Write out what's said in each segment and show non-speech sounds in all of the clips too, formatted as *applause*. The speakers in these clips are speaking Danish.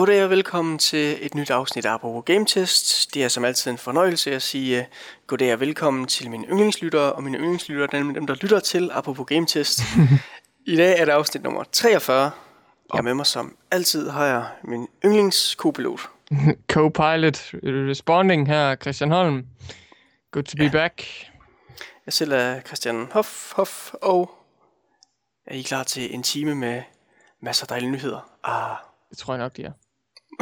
Goddag og velkommen til et nyt afsnit af Apropos Game Test. Det er som altid en fornøjelse at sige uh, goddag og velkommen til mine yndlingslyttere, og mine yndlingslyttere er dem, der lytter til Apropos Game Test. *laughs* I dag er det afsnit nummer 43, og med mig som altid har jeg min yndlingskopilot. *laughs* Co-pilot responding her, Christian Holm. Good to be back. Jeg selv er Christian Hoff, Hoff og er I klar til en time med masser af dejlige nyheder? Ah, Det tror jeg nok, de er.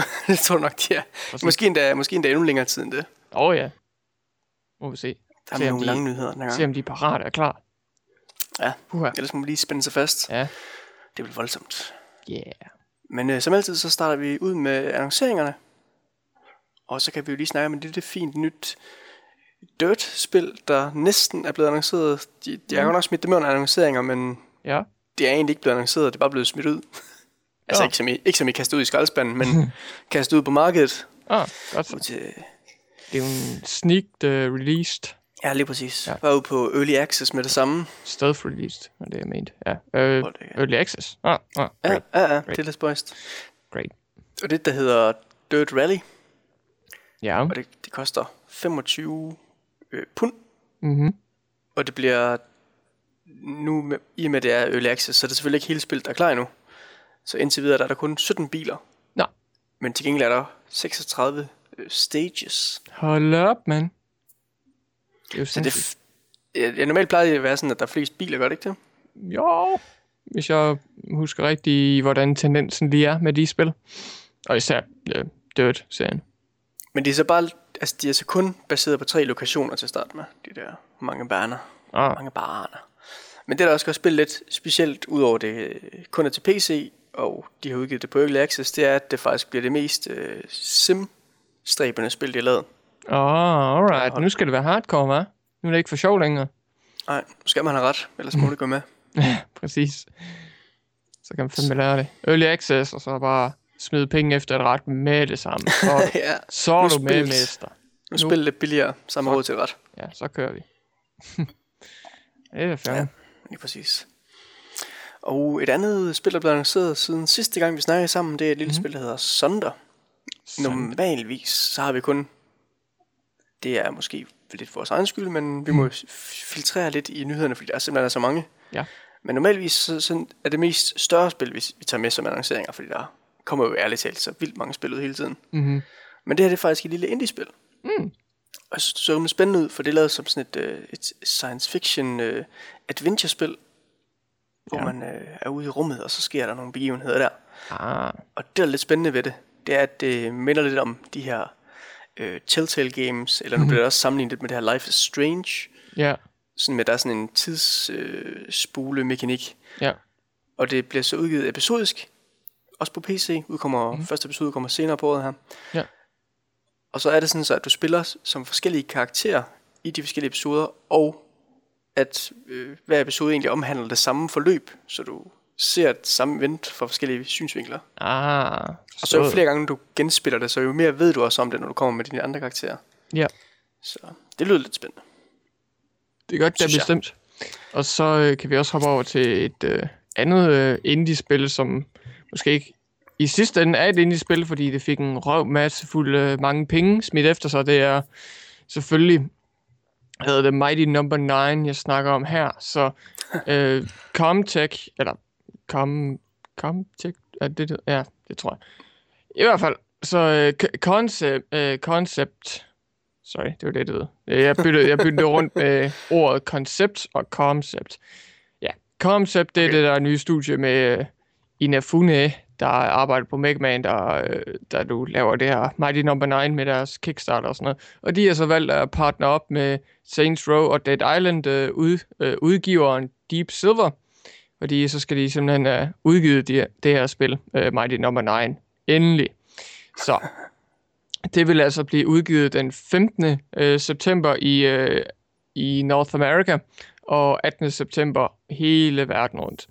*laughs* det tror jeg nok, de er. Præcis. Måske endda, måske endda endnu længere tid end det. Åh oh, ja. Må vi se. Der er Se, nogle de- lange nyheder den her Se gang. om de er parat og klar. Ja, Puha. ellers må man lige spænde sig fast. Ja. Det bliver voldsomt. Yeah. Men øh, som altid, så starter vi ud med annonceringerne. Og så kan vi jo lige snakke om et lille fint nyt Dirt-spil, der næsten er blevet annonceret. De, de har Mm. godt nok smidt dem under annonceringer, men Ja. det er egentlig ikke blevet annonceret, det er bare blevet smidt ud. altså Ja. ikke som, I, ikke som I kastet ud i skraldespanden, men *laughs* kastet ud på markedet. Ah, godt. Ud til, Det er jo en sneaked uh, released. ja, lige præcis. Ja. Var ude på Early Access med det samme. Stealth released, var det jeg mente. Ja. Uh, early access. Ah, ah, Ja, ja, ja, Great. det er lidt spøjst. Great. Og det, der hedder Dirt Rally, Ja. og det, det koster 25 øh, pund. Mm-hmm. Og det bliver nu, med, i og med det er Early Access, så er det selvfølgelig ikke hele spillet, der er klar endnu. Så indtil videre der er der kun 17 biler. Nå. Men til gengæld er der 36 øh, stages. Hold op, mand. Det er jo Så det, f- ja, normalt plejer det at være sådan, at der er flest biler, gør det ikke det? Jo, hvis jeg husker rigtigt, hvordan tendensen lige er med de spil. Og især uh, Dirt-serien. Men de er så bare, altså de er så kun baseret på tre lokationer til at starte med. De der mange baner. Ah, Mange baner. Men det der også gør spillet lidt specielt, udover det øh, kun er til PC, og de har udgivet det på Early Access, det er, at det faktisk bliver det mest øh, sim-stræbende spil, de har lavet. oh, alright. Nu skal det være hardcore, hva'? Nu er det ikke for sjov længere. Nej, nu skal man have ret, ellers må det gå med. *laughs* Præcis. Så kan man fandme lære det. Early access, og så bare smide penge efter et ret med det samme. *laughs* Så, ja, så er Nu du med, mester. nu spiller lidt billigere, samme råd til ret. Ja, så kører vi. *laughs* det er fair. Ja. Lige præcis. Og et andet spil, der blev annonceret siden sidste gang, vi snakkede sammen, det er et lille mm. spil, der hedder Sonder. Normalvis, så har vi kun, det er måske lidt for vores egen skyld, men vi må f- filtrere lidt i nyhederne, fordi der er simpelthen er så mange. Ja. Men normalvis så, så er det mest større spil, hvis vi tager med som annonceringer, fordi der kommer jo ærligt talt så vildt mange spil ud hele tiden. Mm-hmm. Men det her det er faktisk et lille indie-spil. Mm. Og så så det spændende ud, for det er lavet som sådan et, øh, et science fiction øh, adventure-spil, hvor Ja. man øh, er ude i rummet, og så sker der nogle begivenheder der. Ah, Og det, der er lidt spændende ved det, det er, at det minder lidt om de her øh, Telltale Games, eller nu bliver det også sammenlignet lidt med det her Life is Strange, ja. sådan med, der er sådan en tidsspule øh, mekanik, Ja. og det bliver så udgivet episodisk, også på PC, udkommer, mm. første episode kommer senere på året her. Ja. Og så er det sådan så, at du spiller som forskellige karakterer i de forskellige episoder, og at øh, hver episode egentlig omhandler det samme forløb, så du ser det samme event fra forskellige synsvinkler. Ah, Og så jo flere gange du genspiller det, så jo mere ved du også om det, når du kommer med dine andre karakterer. Ja. Så det lyder lidt spændende. Det er godt, det er bestemt. Og så øh, kan vi også hoppe over til et øh, andet øh, indie-spil, som måske ikke i sidste ende er et indie-spil, fordi det fik en røv masse fuld øh, mange penge smidt efter sig. Det er selvfølgelig hedder det Mighty Number 9, jeg snakker om her. Så *laughs* øh, Comtech, eller Com, Comtech, er det det? Ja, det tror jeg. I hvert fald, så øh, concept, øh, concept, sorry, det var det, det hed. Øh, Jeg byttede, jeg byttede *laughs* rundt med ordet concept og concept. Ja, concept, det er Okay. det der nye studie med øh, Inafune, der arbejder på Megaman, der, øh, der du laver det her Mighty Number 9 med deres Kickstarter og sådan noget. Og de har så valgt at partner op med Saints Row og Dead Island øh, ud, øh, udgiveren Deep Silver, fordi så skal de simpelthen øh, udgive de, det her spil, øh, Mighty Number 9, endelig. Så det vil altså blive udgivet den 15. Øh, september i, øh, i North America, og 18. september hele verden rundt.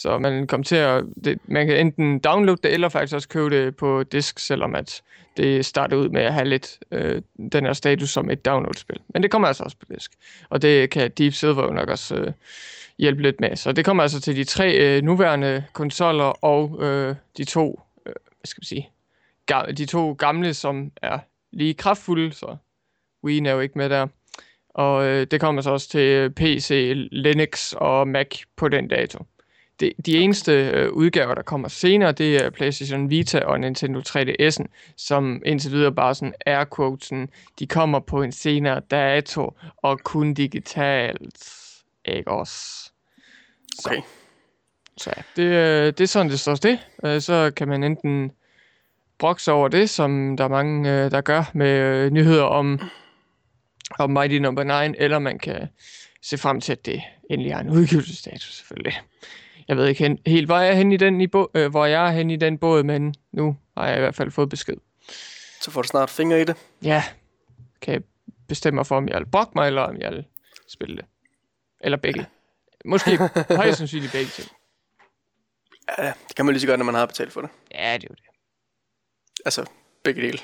Så man kommer til at, det, man kan enten downloade det, eller faktisk også købe det på disk, selvom at det starter ud med at have lidt øh, den her status som et download-spil. Men det kommer altså også på disk. Og det kan Deep Silver jo nok også øh, hjælpe lidt med. Så det kommer altså til de tre øh, nuværende konsoller og øh, de to, øh, hvad skal man sige, gamle, de to gamle, som er lige kraftfulde, så Wii er jo ikke med der. Og øh, det kommer så også til PC, Linux og Mac på den dato. De, de eneste øh, udgaver, der kommer senere, det er PlayStation Vita og Nintendo 3DS'en, som indtil videre bare sådan air quotesen, de kommer på en senere dato og kun digitalt. Ikke også? Så. Okay. Så ja, det, øh, det er sådan, det står det. Øh, Så kan man enten brokse over det, som der er mange, øh, der gør med nyheder om, om Mighty Number no. 9, eller man kan se frem til, at det endelig har en udgivelsesstatus, selvfølgelig. Jeg ved ikke helt, hvor jeg er henne i den, i bo, øh, hvor jeg er henne i den båd, men nu har jeg i hvert fald fået besked. Så får du snart fingre i det. Ja, kan jeg bestemme mig for, om jeg vil brokke mig, eller om jeg vil spille det. Eller begge. Måske *laughs* højst sandsynligt begge ting. Ja, det kan man lige så godt, når man har betalt for det. Ja, det er jo det. Altså, begge dele.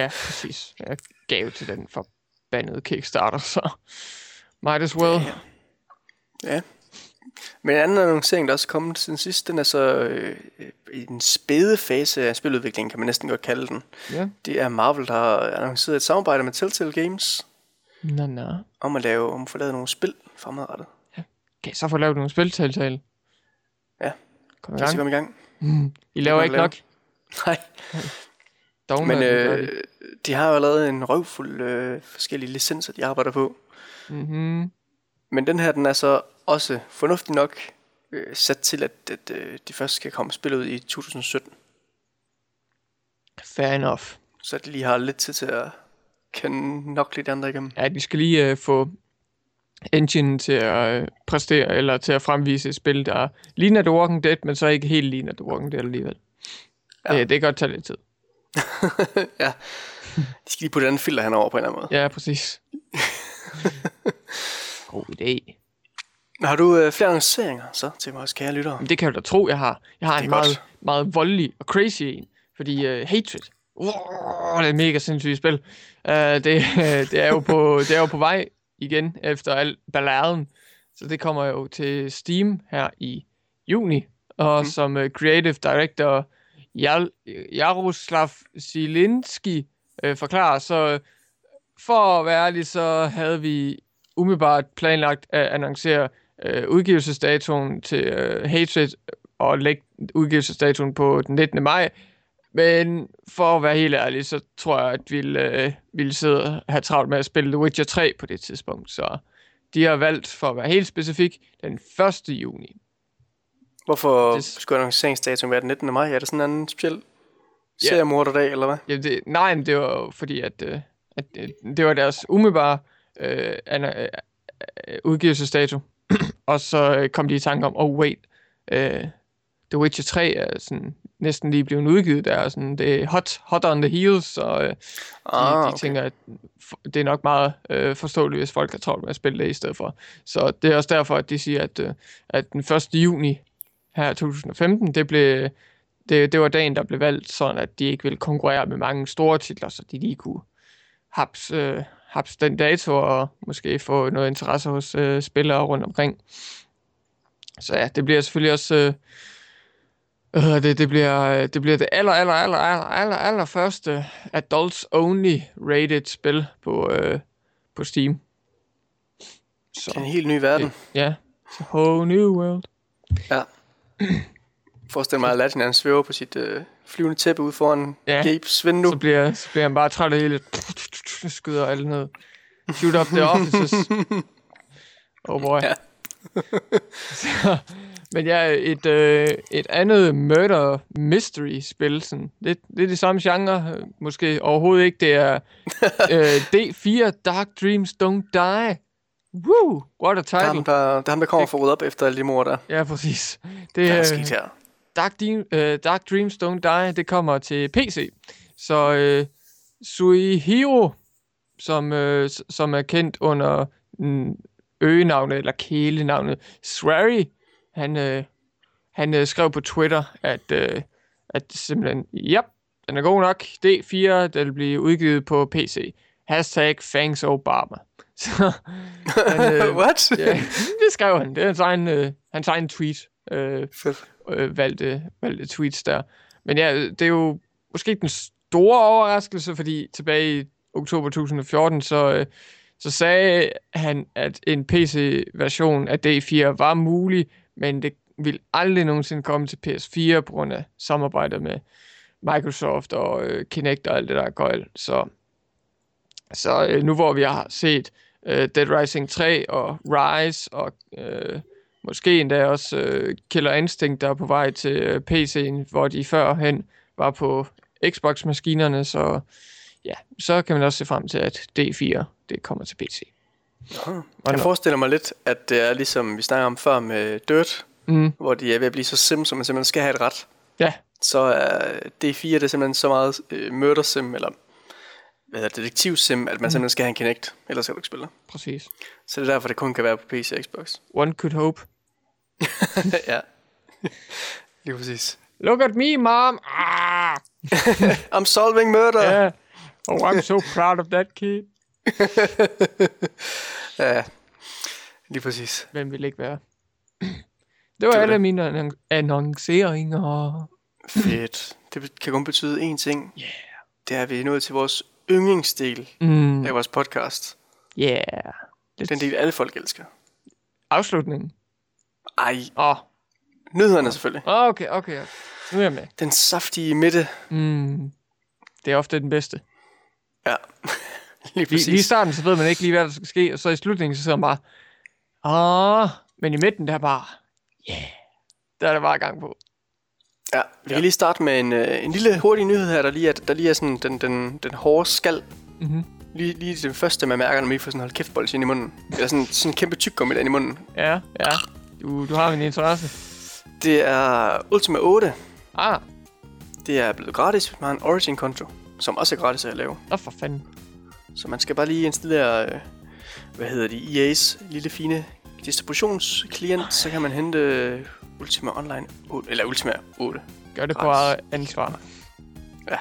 ja, præcis. Jeg gav til den forbandede Kickstarter, så might as well. Ja. ja. Men en anden annoncering, der også er kommet siden sidst, den er så øh, i den spæde fase af spiludviklingen, kan man næsten godt kalde den. Ja. Det er Marvel, der har annonceret et samarbejde med Telltale Games Nå, nå. om at lave, om at få lavet nogle spil fremadrettet. Kan jeg så få lavet nogle spiltiltale? Ja. Kom i gang. komme i gang? Mm. I laver ikke lave. nok. Nej. *laughs* Dog, Men øh, de har jo lavet en røvfuld øh, forskellige licenser, de arbejder på. mm-hmm. Men den her, den er så også fornuftig nok øh, sat til, at, at øh, de først skal komme spillet ud i 2017. Fair enough. Så de lige har lidt tid til at kende nok lidt andre igennem. Ja, de skal lige øh, få engine til at øh, præstere, eller til at fremvise et spil, der ligner The Walking Dead, men så ikke helt ligner The Walking Dead alligevel. Ja. Ja. Det, det kan godt tage lidt tid. *laughs* ja. De skal lige putte den filter henover på en eller anden måde. Ja, præcis. *laughs* God idé. Har du øh, flere annonceringer så til vores kære lyttere? Men det kan du da tro, jeg har. Jeg har en godt. meget, meget voldelig og crazy en. Fordi uh, Hatred, uh, det er et mega sindssygt spil. Uh, det, *laughs* det, er jo på, det er jo på vej igen efter al balladen. Så det kommer jo til Steam her i juni. Og mm. som uh, creative director Jal- Jaroslav Zielinski uh, forklarer, så for at være ærlig, så havde vi umiddelbart planlagt at annoncere øh, udgivelsesdatoen til øh, Hatred og lægge udgivelsesdatoen på den 19. maj. Men for at være helt ærlig, så tror jeg, at vi ville, øh, ville sidde og have travlt med at spille The Witcher 3 på det tidspunkt. Så de har valgt, for at være helt specifik, den 1. juni. Hvorfor Det- skulle annonceringsdatoen være den 19. maj? Er det sådan en anden speciel Ja. seriemorderdag, eller hvad? Ja, det, nej, men det var fordi, at, øh, at øh, det var deres umiddelbare øh, øh, øh, udgivelsesdato. Og så øh, kom de i tanke om, oh wait, øh, The Witcher 3 er sådan næsten lige blevet udgivet der, sådan, det er hot, hot on the heels, så øh, de, Ah, de okay. tænker, at det er nok meget øh, forståeligt, hvis folk har travlt med at spille det i stedet for. Så det er også derfor, at de siger, at, øh, at den 1. juni her 2015, det blev det, det var dagen, der blev valgt, sådan at de ikke ville konkurrere med mange store titler, så de lige kunne haps, øh, haps den dato og måske få noget interesse hos øh, spillere rundt omkring. Så ja, det bliver selvfølgelig også... Øh, det, det bliver, øh, det bliver det aller, aller, aller, aller, aller, aller første adults only rated spil på, øh, på Steam. Så Det er en helt ny verden. ja, it's a whole new world. Ja. Forestil mig, at Aladdin han svæver på sit øh, flyvende tæppe ud foran Ja. Gabes vindue. Så bliver, så bliver han bare træt af hele. Skyder alt ned. Shoot up the offices. *laughs* Oh boy. Ja. *laughs* så, men ja, et, øh, et andet murder mystery spil. Sådan, lidt, lidt i samme genre. Måske overhovedet ikke. Det er *laughs* øh, D4 Dark Dreams Don't Die. Woo! What a Det er ham, title. der, det er ham, der kommer for at rydde op efter alle de mor der. Ja, præcis. Det, Det er sket her. Dark, Dream, øh, Dark Dreams Don't Die, det kommer til PC. Så øh, Suihiro, som, øh, som er kendt under øgenavnet, eller kælenavnet Swery, han, øh, han øh, skrev på Twitter, at, øh, at simpelthen, ja, den er god nok. D4, den vil blive udgivet på PC. Hashtag Fangs Obama. *laughs* Så han, øh, *laughs* What? ja, det skrev han. Det er hans egen, øh, hans egen tweet. Øh, Fedt øh, valgte, valgte tweets der. Men ja, det er jo måske den store overraskelse, fordi tilbage i oktober 2014, så, øh, så sagde han, at en PC-version af D4 var mulig, men det vil aldrig nogensinde komme til PS4 på grund af samarbejdet med Microsoft og øh, Kinect og alt det der gøjl. Så, så øh, nu hvor vi har set øh, Dead Rising 3 og Rise og øh, måske endda også øh, Killer Instinct, der er på vej til øh, PC'en, hvor de førhen var på Xbox-maskinerne, så ja, så kan man også se frem til, at D4 det kommer til PC. Aha. Jeg forestiller mig lidt, at det er ligesom vi snakker om før med Dirt, Mm, hvor de er ved at blive så sim, som man simpelthen skal have et ret. ja, Så er D4 det er simpelthen så meget øh, murder sim, eller hvad hedder det, detektiv sim, at man simpelthen skal have en Kinect, ellers kan du ikke spille. præcis. Så det er derfor, det kun kan være på PC og Xbox. One could hope. *laughs* ja, lige præcis. Look at me, mom! Ah! *laughs* I'm solving murder! Yeah. Oh, I'm so proud of that kid. *laughs* Ja, lige præcis. Hvem vil ikke være? *clears throat* Det var var alle det. mine annon- annonceringer. Fedt. Det kan kun betyde én ting. Yeah. Det er, at vi er nået til vores yndlingsdel Mm, af vores podcast. yeah. Den del, alle folk elsker. Afslutningen. Ej, Åh, nyhederne selvfølgelig. okay, okay. Nu er jeg med. Den saftige midte. Mm. Det er ofte den bedste. Ja, *laughs* lige Lige, lige i præcis. starten, så ved man ikke lige, hvad der skal ske, og så i slutningen, så sidder man bare, ah, men i midten, der er bare, yeah, der er der bare gang på. Ja, vi kan lige starte med en, øh, en lille hurtig nyhed her, der lige er, der lige er sådan den, den, den hårde skal. Mhm. Lige, lige den første, man mærker, når man lige får sådan en hold kæft bold ind i munden. Eller sådan, sådan en kæmpe tyggegummi der i munden. Ja, ja. Du, du har min interesse. Det er Ultima 8. Ah, Det er blevet gratis, hvis man har en Origin-konto, som også er gratis at lave. nå for fanden. Så man skal bare lige installere, øh, hvad hedder det, EA's lille fine distributionsklient, så kan man hente øh, Ultima Online 8, eller Ultima 8. Gør det på eget ansvar. Ja.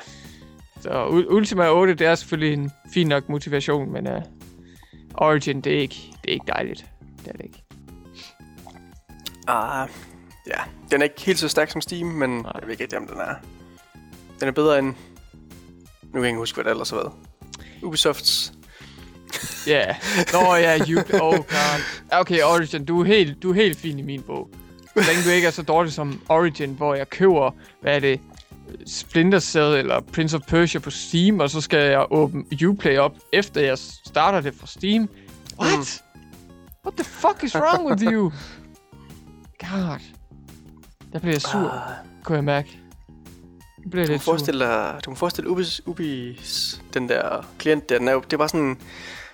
Så Ultima 8, det er selvfølgelig en fin nok motivation, men uh, Origin, det er ikke, det er ikke dejligt. Det er det ikke. Ah, ja, den er ikke helt så stærk som Steam, men Nej. jeg ved ikke rigtig, om den er. Den er bedre end... Nu kan jeg ikke huske, hvad det ellers har været. Ubisofts. Ja. Yeah. *laughs* Nå ja, you... Oh god. Okay, Origin, du er helt, du er helt fin i min bog. Så længe du ikke er så dårlig som Origin, hvor jeg køber, hvad er det, Splinter Cell eller Prince of Persia på Steam, og så skal jeg åbne Uplay op, efter jeg starter det fra Steam. What? Mm. What the fuck is wrong with you? *laughs* God. Der bliver jeg sur, Ah, kunne jeg mærke. Jeg bliver du, lidt forestille dig, du må forestille Ubis, Ubis, den der klient der, den er jo, det var sådan...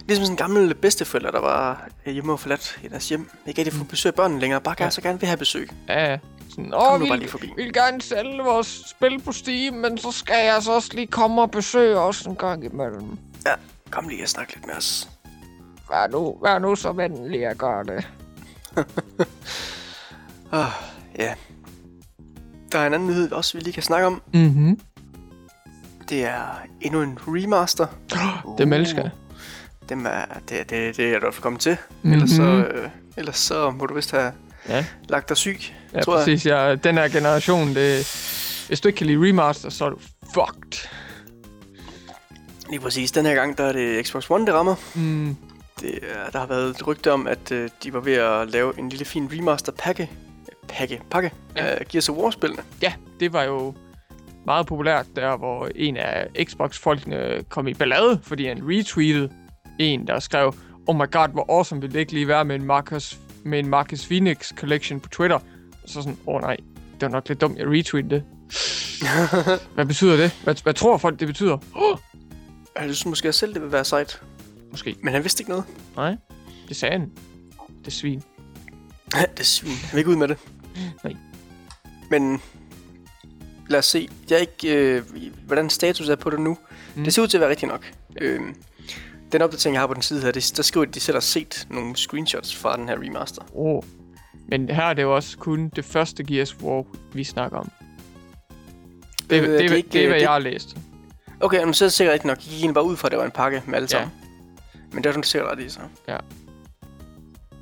Ligesom sådan en gammel bedsteforælder, der var øh, hjemme og forladt i deres hjem. Ikke rigtig få besøg af børnene længere, bare gerne, Ja. så gerne vil have besøg. Ja, sådan, Kom åh, vi bare lige forbi. vil gerne sælge vores spil på Steam, men så skal jeg altså også lige komme og besøge os en gang imellem. Ja, kom lige og snak lidt med os. Vær nu, vær nu så venlig at gøre det. *laughs* Ah, ja. Der er en anden nyhed, også vi lige kan snakke om. Mhm. Det er endnu en remaster. *gasps* Dem elsker jeg. Dem er, det, det, det er du kommet til. Mhm. Mm-hmm. Ellers, så, øh, ellers så må du vist have Ja, lagt dig syg, ja tror jeg. præcis. Ja, den her generation, det, hvis du ikke kan lide remaster, så er du fucked. Lige præcis. Den her gang, der er det Xbox One, det rammer. Mm. Det, er, der har været et rygte om, at øh, de var ved at lave en lille fin remaster pakke. Pakke, Ja. af Gears of War-spillene. Ja, det var jo meget populært der, hvor en af Xbox-folkene kom i ballade, fordi han retweetede en, der skrev, oh my god, hvor awesome ville det ikke lige være med en Marcus, med en Marcus Phoenix collection på Twitter. Og så sådan, åh oh, nej, det var nok lidt dumt, jeg retweetede det. *laughs* Hvad betyder det? Hvad, hvad tror folk, det betyder? Oh, Jeg synes måske selv, det vil være sejt. måske. Men han vidste ikke noget. Nej, det sagde han. Det svin. *laughs* det er svin. Han vil ikke ud med det. Nej. Men lad os se. Jeg er ikke, øh, hvordan status er på det nu. Mm. Det ser ud til at være rigtigt nok. Øh, den opdatering, jeg har på den side her, det, der skriver, at de selv har set nogle screenshots fra den her remaster. Oh. Men her er det jo også kun det første Gears of War, vi snakker om. Det, Øh, det, det det, er ikke, det er, hvad det- jeg har læst. Okay, men så er det sikkert rigtigt nok. Jeg gik egentlig bare ud fra, at det var en pakke med alle Ja. sammen. Men det er du sikkert ret i, så.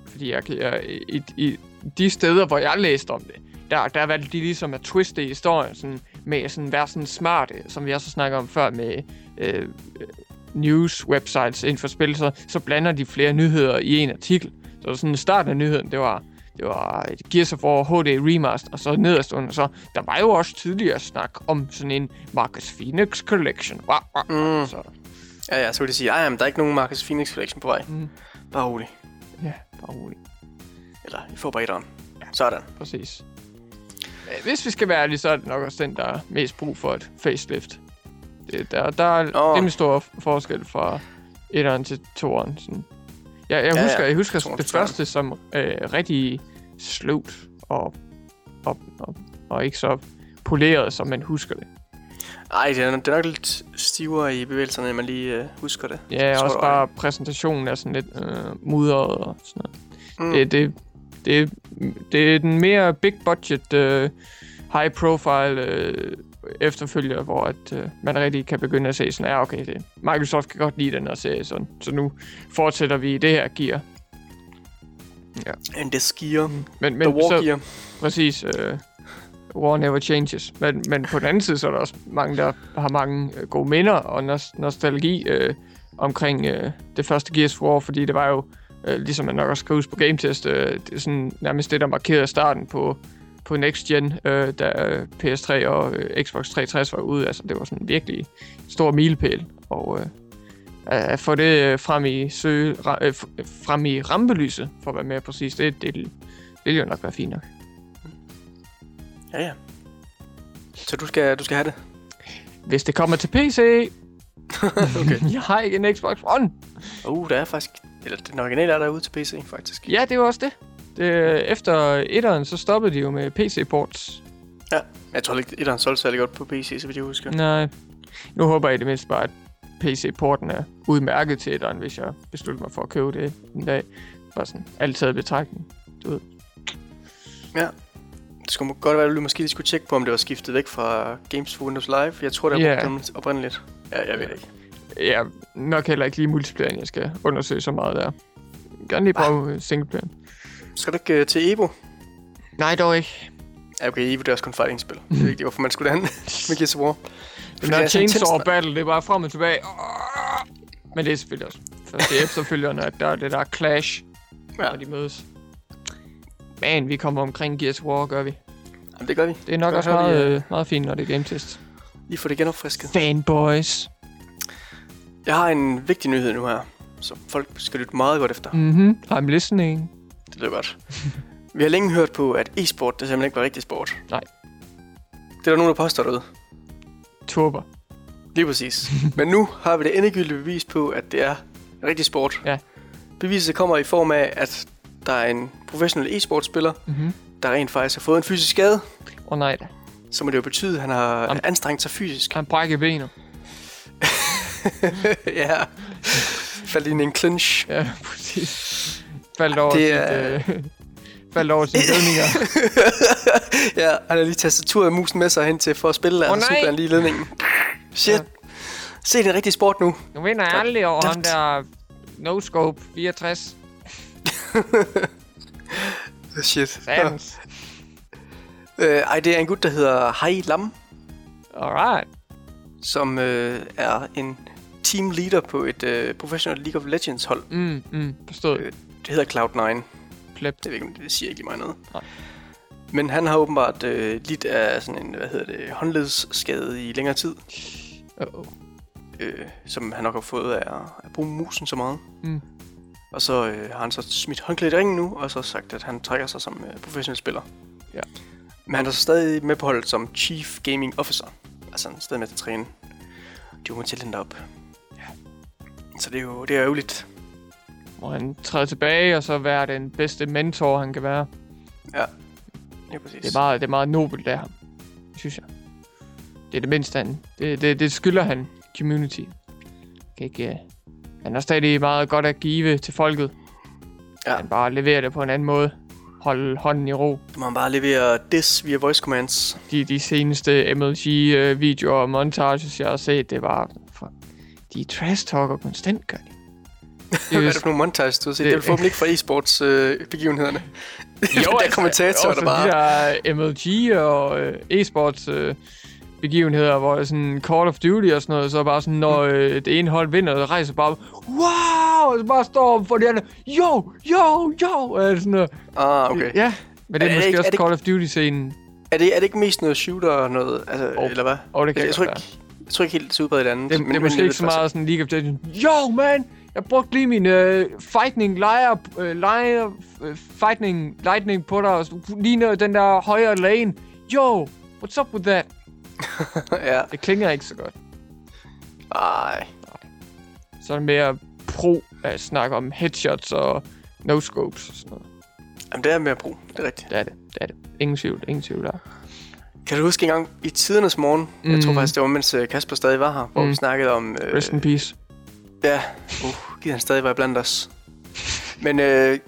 Fordi jeg, jeg, i, i de steder, hvor jeg læste om det, der, der valgte de ligesom at twiste i historien. Sådan, med at sådan være sådan smarte, som vi også snakker om før med øh, news websites inden for spil, så, så blander de flere nyheder i en artikel. Så sådan starten af nyheden, det var, det var Gears of War HD Remaster, og så nederst under, så der var jo også tidligere snak om sådan en Marcus Phoenix Collection. Wow, wow, Mm. Så, Ja, ja, så vil de sige, at der er ikke nogen Marcus Phoenix Collection på vej. mm, Bare rolig. ja, bare roligt. Eller, I får bare etteren. Sådan. Præcis. Hvis vi skal være ærlige, så er det nok også den, der er mest brug for et facelift. Det, der, der er oh. rimelig stor forskel fra etteren til toeren. Sådan. Jeg, jeg, Ja, husker, ja. jeg husker det første som øh, rigtig sløvt og, og, og, og ikke så poleret, som man husker det. Ej, det er, det er nok lidt stivere i bevægelserne, end man lige øh, husker det. Ja, også bare præsentationen er sådan lidt øh, mudret og sådan noget. Mm. Det, det, det, det er den mere big budget, uh, high profile uh, efterfølger, hvor at, uh, man rigtig kan begynde at se sådan, ja okay, det, Microsoft kan godt lide den her serie, sådan, så nu fortsætter vi i det her gear. And this gear. Men, men The war så, gear. præcis, uh, war never changes. Men, men på den anden side, så er der også mange, der har mange uh, gode minder og nos- nostalgi uh, omkring uh, det første Gears of War, fordi det var jo, uh, ligesom man nok også skrives på Game Test, uh, det er sådan nærmest det, der markerede starten på, på Next Gen, uh, da uh, PS3 og uh, Xbox 360 var ude. Altså, det var sådan en virkelig stor milepæl. Og uh, at få det uh, frem i, søge, ra- uh, frem i rampelyset, for at være mere præcis, det, det, det vil jo nok være fint nok. Ja, ja. Så du skal, du skal have det? Hvis det kommer til PC, *laughs* okay. jeg har ikke en Xbox One. Uh, der er faktisk... Eller den originale er derude til PC, faktisk. Ja, det er jo også det. det efter etteren, så stoppede de jo med PC-ports. Jeg tror ikke, etteren solgte særlig godt på PC, så vidt jeg husker. Nej. Nu håber jeg i det mindste bare, at PC-porten er udmærket til etteren, hvis jeg beslutter mig for at købe det en dag. Bare sådan alt i betragtning. Det skulle godt være, at du måske lige skulle tjekke på, om det var skiftet væk fra Games for Windows Live. Jeg tror, det Ja. er yeah. oprindeligt. Ja, jeg ved det ikke. Jeg er nok heller ikke lige multiplayer, jeg skal undersøge så meget der. Gerne lige prøve ah. singleplayer. Skal du ikke uh, til Evo? Nej, dog ikke. Ja, okay, Evo det er også kun fighting-spil. Jeg ved ikke, hvorfor man skulle derhen *laughs* med Gears of War. Er sådan Chainsaw Battle, det er bare frem og tilbage. Men det er selvfølgelig også først det efterfølgende, at der er det der clash, Ja, når de mødes. Men vi kommer omkring Gears of War, gør vi. jamen, det gør vi. Det er nok Godt også meget, øh, meget fint, når det er game test. Lige få det genopfrisket. Fanboys. Jeg har en vigtig nyhed nu her, som folk skal lytte meget godt efter. Mhm, I'm listening. Det lyder godt. *laughs* Vi har længe hørt på, at e-sport det simpelthen ikke var rigtig sport. Nej. Det er der nogen, der påstår derude. Turber. Lige præcis. *laughs* Men nu har vi det endegyldige bevis på, at det er rigtig sport. Ja. Beviset kommer i form af, at der er en professionel e-sportspiller, Mhm. der rent faktisk har fået en fysisk skade. Åh oh, nej da. Så må det jo betyde, at han har Am- anstrengt sig fysisk. Han brækker benet. *laughs* ja. Faldt ind i en clinch. Ja, præcis. Faldt over Det sit, er- øh, faldt over sine ledninger. *laughs* ja, han har lige tastatur og musen med sig hen til for at spille, Åh, og så nej. super han lige ledningen. Shit. Ja. Se, det er rigtig sport nu. Nu vinder jeg aldrig over ham der No Scope 64. *laughs* Shit. Sands. Øh, ej, det er en gut, der hedder Hai Lam, Alright. som øh, er en team leader på et øh, professional League of Legends hold. Mm, mm, forstået. Øh, Det hedder Cloud9. Pleb. Det, ved ikke, det siger ikke lige mig noget. Nej. Men han har åbenbart øh, lidt af sådan en, hvad hedder det, håndledsskade i længere tid. Uh-oh. Øh, som han nok har fået af at, at bruge musen så meget. Mm. Og så øh, har han så smidt håndklædet i ringen nu, og så sagt, at han trækker sig som øh, professionel spiller. Ja. Men han er så stadig med på holdet som Chief Gaming Officer. Altså han er stadig med til at træne de unge talenter op. Ja. Så det er jo det er ærgerligt. Må han træde tilbage og så være den bedste mentor, han kan være. Ja, præcis. Det er meget, det er meget nobelt af ham, synes jeg. Det er det mindste, han... Det, det, det skylder han community. Kan ikke, uh, han er stadig meget godt at give til folket. Ja. Han bare leverer det på en anden måde. Holde hånden i ro. Han bare levere this via voice commands. De, de seneste MLG-videoer og montages, jeg har set, det var... For, de trash-talker konstant, gør de. *laughs* Hvad er det for nogle montages, du har set? Det, Det- er forhåbentlig ikke fra e-sports øh, begivenhederne. Jo, *laughs* der er kommentatorer, altså, der bare... de der MLG og øh, e-sports øh, begivenheder, hvor det sådan Call of Duty og sådan noget, så bare sådan, når øh, det ene hold vinder, så rejser bare, wow, og så bare står for det andet, jo, jo, jo, og det sådan noget. Ah, okay. Ja, men det er, Er det måske ikke- også er det Call of Duty-scenen. Er det, er det ikke mest noget shooter og noget, altså, Jo. eller hvad? Og det kan jeg, jeg, tror ikke, jeg tror ikke helt, det så udbredt i det andet. Det, men- det er måske ikke så meget sådan League of Legends. Yo, man! Jeg brugte lige min uh, Fighting Liar, uh, liar uh, Fighting Lightning på dig, og ligner den der højre lane. Yo, what's up with that? *laughs* ja. Det klinger ikke så godt. Ej. Så er det mere pro at snakke om headshots og no-scopes og sådan noget. Jamen, det er mere brug. Det er rigtigt. Det er det, det er det. Ingen tvivl, ingen tvivl der. Kan du huske en gang i tidernes morgen? Mm. Jeg tror Mm. faktisk, det var, mens øh, Kasper stadig var her, hvor Mm. vi snakkede om... Øh, Rest in peace. Ja, uh, gider han stadig var blandt os. Men øh,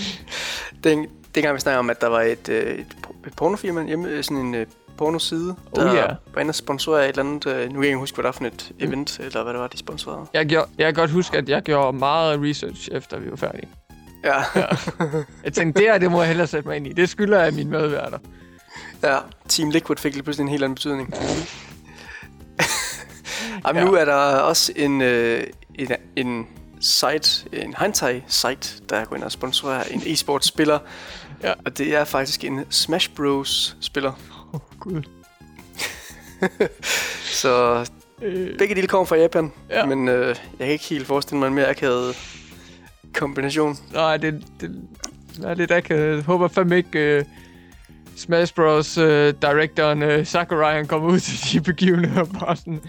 *laughs* den, dengang vi snakkede om, at der var et, øh, et, et pornofirma hjemme, sådan en øh, pornoside, Oh, der ja. var inde og sponsorere et eller andet, øh, nu kan jeg ikke huske, hvad det var for et event, eller hvad det var, de sponsorerede. Jeg, gjorde, jeg kan godt huske, at jeg gjorde meget research, efter vi var færdige. Ja, ja. Jeg tænkte, det her, det må jeg hellere sætte mig ind i. Det skylder jeg mine medværter. ja. Team Liquid fik lige pludselig en helt anden betydning. Jamen, Ja. nu er der også en, øh, en, en site, en hentai-site, der går ind og sponsorerer en e-sports-spiller. Ja. Og det er faktisk en Smash Bros-spiller. Åh, oh, gud. *laughs* Så Øh, begge dele kommer fra Japan, Ja. men øh, jeg kan ikke helt forestille mig en mere akavet kombination. nej, det, det er lidt akavet. Jeg håber fandme ikke uh, Smash Bros. Uh, directoren uh, Sakurai han kommer ud til de begivenheder og bare sådan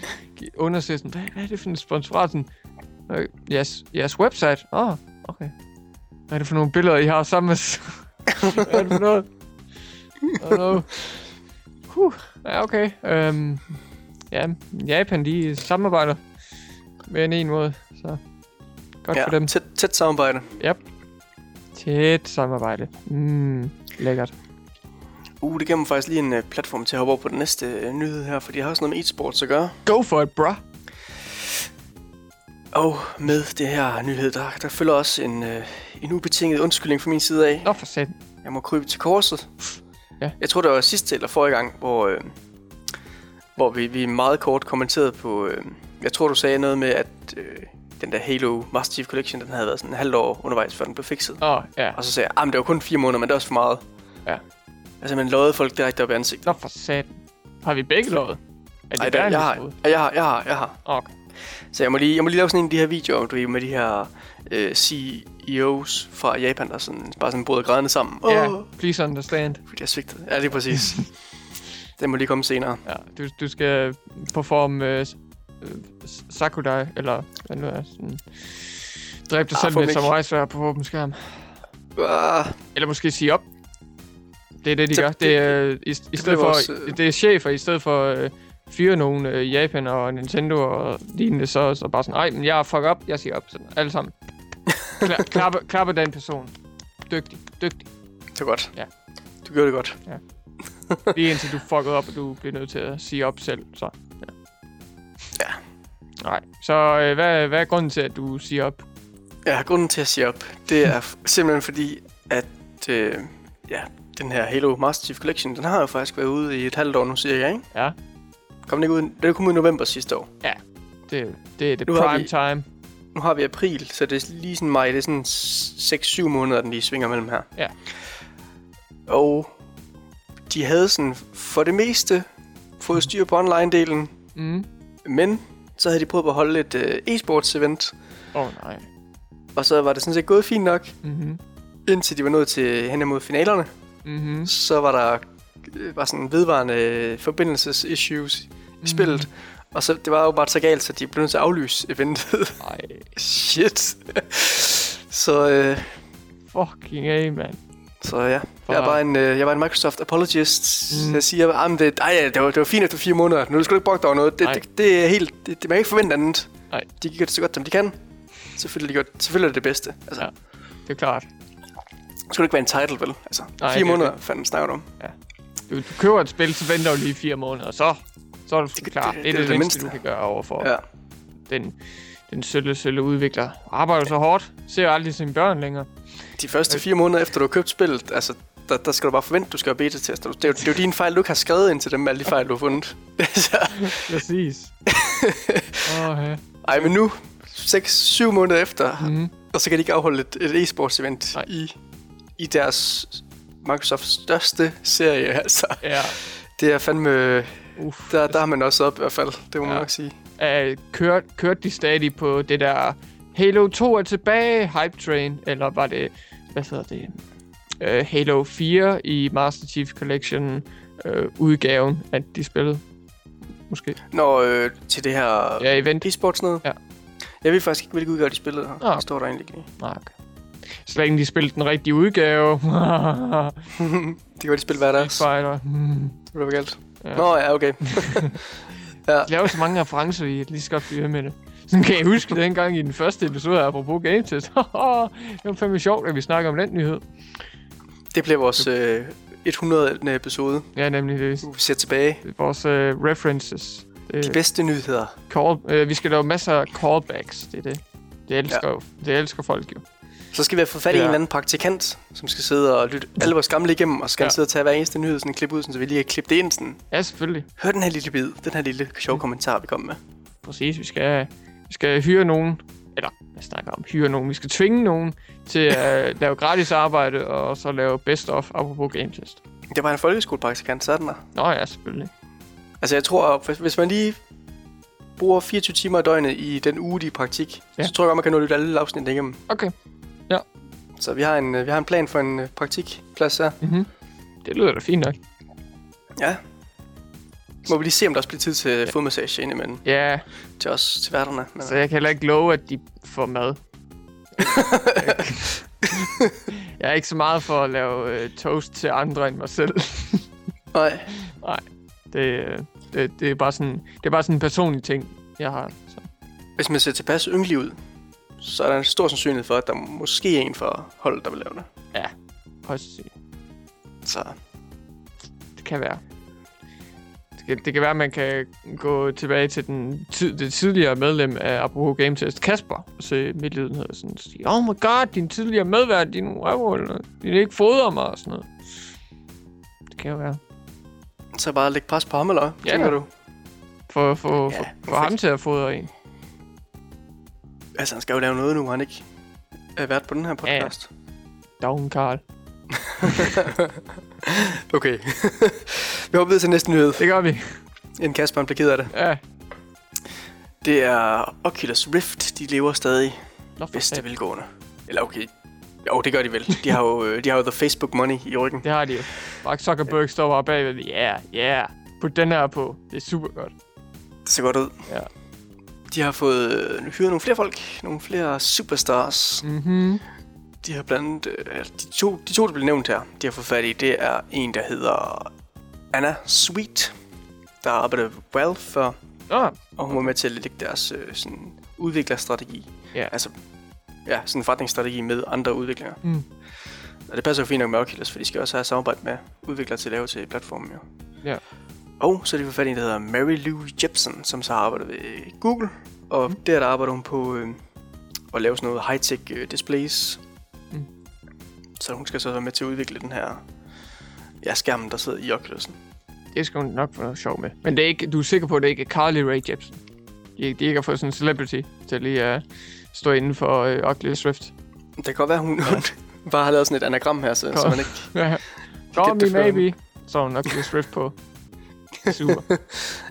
undersøger sådan, hvad, hvad er det for en sponsorat? Sådan, øh, jeres, jeres website? Åh, oh, okay. Hvad er det for nogle billeder, I har sammen med... *laughs* hvad er det for noget? Oh, no. Huh. Ja, okay. Um, ja, Japan, de samarbejder med en en måde, så godt for dem. tæt, tæt samarbejde. Tæt samarbejde. Mm, lækkert. Uh, det giver mig faktisk lige en uh, platform til at hoppe over på den næste uh, nyhed her, for de har også noget med e-sports at gøre. Go for it, bro. Og med det her nyhed, der, der følger også en, uh, en ubetinget undskyldning fra min side af. Nå, for satan. Jeg må krybe til korset. Ja. Jeg tror, det var sidste eller forrige gang, hvor, øh, hvor vi, vi meget kort kommenterede på... Øh, jeg tror, du sagde noget med, at øh, den der Halo Master Chief Collection, den havde været sådan en halvt år undervejs, før den blev fikset. Åh, oh, ja. Og så sagde jeg, at det var kun fire måneder, men det er også for meget. Ja. Altså, man lovede folk direkte op i ansigtet. Nå, for satan. Har vi begge lovet? Er det Ej, der, jeg, har, jeg har, jeg har, jeg har. Okay. Så jeg må lige, jeg må lige lave sådan en af de her videoer, du ved, med de her øh, CEOs fra Japan, der sådan, bare sådan bryder grædende sammen. Ja, please understand. fordi jeg svigtede. Ja, *laughs* det er præcis. den må lige komme senere. Ja, du, du skal performe uh, Sakudai, eller hvad nu er sådan... Dræb dig Ah, selv med et samurai på åben skærm. Ah, Eller måske sige op. Det er det, de Det- gør. Det er, i, i stedet for, også, øh, det er chefer, i stedet for øh, fyre nogen øh, Japan og Nintendo og lignende, så, så bare sådan, ej, men jeg er fuck op, jeg siger op. Sådan, alle sammen. Kla- klappe, klappe den person. Dygtig, dygtig. det var godt. Ja. Du gjorde det godt. Lige indtil du fuckede op, og du bliver nødt til at sige op selv. Så, ja. Ja. Nej, så øh, hvad, hvad er grunden til, at du siger op? Ja, grunden til at sige op, det er simpelthen fordi, at øh, ja, den her Halo Master Chief Collection, den har jo faktisk været ude i et halvt år nu, cirka, ikke? Ja. Kom den ikke ud, den kom ud i november sidste år. Det, det er det Nu prime vi- time. Nu har vi april, så det er lige sådan maj, det er sådan 6-7 måneder, den lige svinger mellem her. Ja. Og de havde sådan for det meste fået styr på online-delen, Mm. men så havde de prøvet at holde et øh, e-sports event, Åh, oh, nej. og så var det sådan set gået fint nok, Mhm. indtil de var nået til hen imod finalerne. Mhm. så var der øh, var sådan vedvarende forbindelses-issues i spillet. Og så, det var jo bare så galt, så de blev nødt til at aflyse eventet. Nej, *laughs* Shit. så, øh, fucking A, mand. så ja, jeg er bare en, øh, jeg var en Microsoft apologist. Mm. Jeg siger, at det, ej, det, var, det var fint efter fire måneder. Nu er du ikke brugt over noget. Det, det, det, er helt, det, det, man kan ikke forvente andet. Nej. De gør det så godt, som de kan. Selvfølgelig, de gør, selvfølgelig er det det bedste. Altså, Ja. ja. Det er klart. det skulle ikke være en title, vel? Altså, Nej, fire det er måneder, fanden snakker du om? Du, du køber et spil, så venter du lige fire måneder, og så, så er du Det- klar. det- Det, det, det er det, det mindste, du kan gøre over for Ja. den, den sølle, sølle udvikler. Arbejder så hårdt, ser aldrig sine børn længere. De første fire måneder efter, du har købt spillet, altså, der, der skal du bare forvente, at du skal have beta-tester. Det er, jo, det er jo din fejl, du ikke har skrevet ind til dem, alle de fejl, du har fundet. *laughs* *laughs* Præcis. Åh, ja. Ej, men nu, 6-7 måneder efter, Mhm. og så kan de ikke afholde et, et e-sports event Nej. i, i deres Microsofts største serie, altså. Ja. Det er fandme... Uff. Der, der har man også op i hvert fald, det må man Ja. nok sige. Uh, kørt, kørte de stadig på det der Halo 2 er tilbage hype train, eller var det, hvad hedder det, uh, Halo 4 i Master Chief Collection uh, udgaven, at de spillede? Måske. Når øh, til det her Ja, event. e-sports noget. Ja. Jeg ved faktisk ikke, hvilke udgave de spillede her. Nå. Det står der egentlig ikke. Nej, okay. Så længe de spillede den rigtige udgave. *laughs* det kan de spille hver deres. Fighter. Det var galt. Ja. Nå, ja, okay. *laughs* De laver så mange referencer i, at lige så godt blive med det. Så kan jeg huske dengang i den første episode af Apropos Game Test. *laughs* det var fandme sjovt, at vi snakker om den nyhed. Det bliver vores øh, 100. episode, Ja, nemlig det. hvor vi ser tilbage. Vores uh, references. De Det, bedste nyheder. call, uh, vi skal lave masser af callbacks. Det er det. Det elsker, ja. det elsker folk jo. Så skal vi have fået fat i Ja. en eller anden praktikant, som skal sidde og lytte alle vores gamle igennem, og skal Ja. sidde og tage hver eneste nyhed, sådan en klip ud, sådan, så vi lige kan klippe det ind. Sådan. Ja, selvfølgelig. Hør den her lille bid, den her lille sjove kommentar, vi kom med. Præcis. Vi skal, vi skal hyre nogen. Eller, jeg snakker om hyre nogen. Vi skal tvinge nogen til at *laughs* lave gratis arbejde, og så lave best of Apropos Game Test. Det var en folkeskolepraktikant, sådan der. Nå ja, selvfølgelig. Altså jeg tror, hvis, hvis man lige bruger 24 timer i døgnet i den uge, de er i praktik, Ja. ja. så tror jeg godt, man kan nå at lytte alle afsnit igennem. Okay. Så vi har en, øh, vi har en plan for en øh, praktikplads her. Mm-hmm. Det lyder da fint nok. Ja. Må vi lige se, om der også bliver tid til ja. fodmassage indimellem Ja, til os, til værterne. Men, så jeg kan heller ikke love, at de får mad. *laughs* jeg er ikke så meget for at lave øh, toast til andre end mig selv. *laughs* Nej, Det, øh, det, det, er bare sådan, det er bare sådan en personlig ting, jeg har. Så. hvis man ser tilpas ynglig ud, så er der en stor sandsynlighed for, at der måske er en for holdet, der vil lave det. Højst sandsynligt. Så Det kan være. Det kan, det kan være, at man kan gå tilbage til den tid, det tidligere medlem af Apropos Game Test, Kasper, og se midtlyden og sådan sige, Oh my god, din tidligere medvært, din røvhul, din ikke fodrer mig og sådan noget. Det kan jo være. så bare lægge pres på ham, eller hvad, Ja. tænker du? For, for, Ja, for, for ham til at fodre en. Altså, han skal jo lave noget nu, han ikke er vært på den her podcast. Down Karl. *laughs* Okay. vi hopper videre til næste nyhed. Det gør vi. En Kasper, han bliver ked af det. Ja. Det er Oculus Rift, de lever stadig bedste velgående. Eller okay, jo, det gør de vel. De har jo, øh, de har jo the Facebook money i ryggen. Det har de jo. Mark Zuckerberg står bare bagved. Ja, yeah, ja. Yeah. Put den her på. Det er super godt. Det ser godt ud. Ja. De har fået øh, hyret nogle flere folk, nogle flere superstars. Mhm. De har blandt øh, de, to, de to, der bliver nævnt her, de har fået fat i, det er en, der hedder Anna Sweet, der ved Valve før, Nå, og hun var med til at lægge deres øh, sådan, udviklerstrategi. Ja. Altså, ja, sådan en forretningsstrategi med andre udviklinger. Mm. Og det passer jo fint nok med Oculus, for de skal også have samarbejde med udviklere til at lave til platformen, jo. Ja. Og så er de fået fat i en, der hedder Mary Lou Jepsen, som så har arbejdet ved Google. Og mm. der, der arbejder hun på øh, at lave sådan noget high-tech øh, displays. Mm. Så hun skal så være med til at udvikle den her ja, skærmen, der sidder i Oculus'en. det skal hun nok få noget sjov med. Men det er ikke, du er sikker på, at det ikke er Carly Rae Jepsen? De, de ikke har fået sådan en celebrity til at lige at stå inden for øh, Oculus Rift. Det kan godt være, hun, hun *laughs* bare har lavet sådan et anagram her, så, så man ikke... Ja. Call me maybe. Så hun Oculus Rift på. *laughs* Super.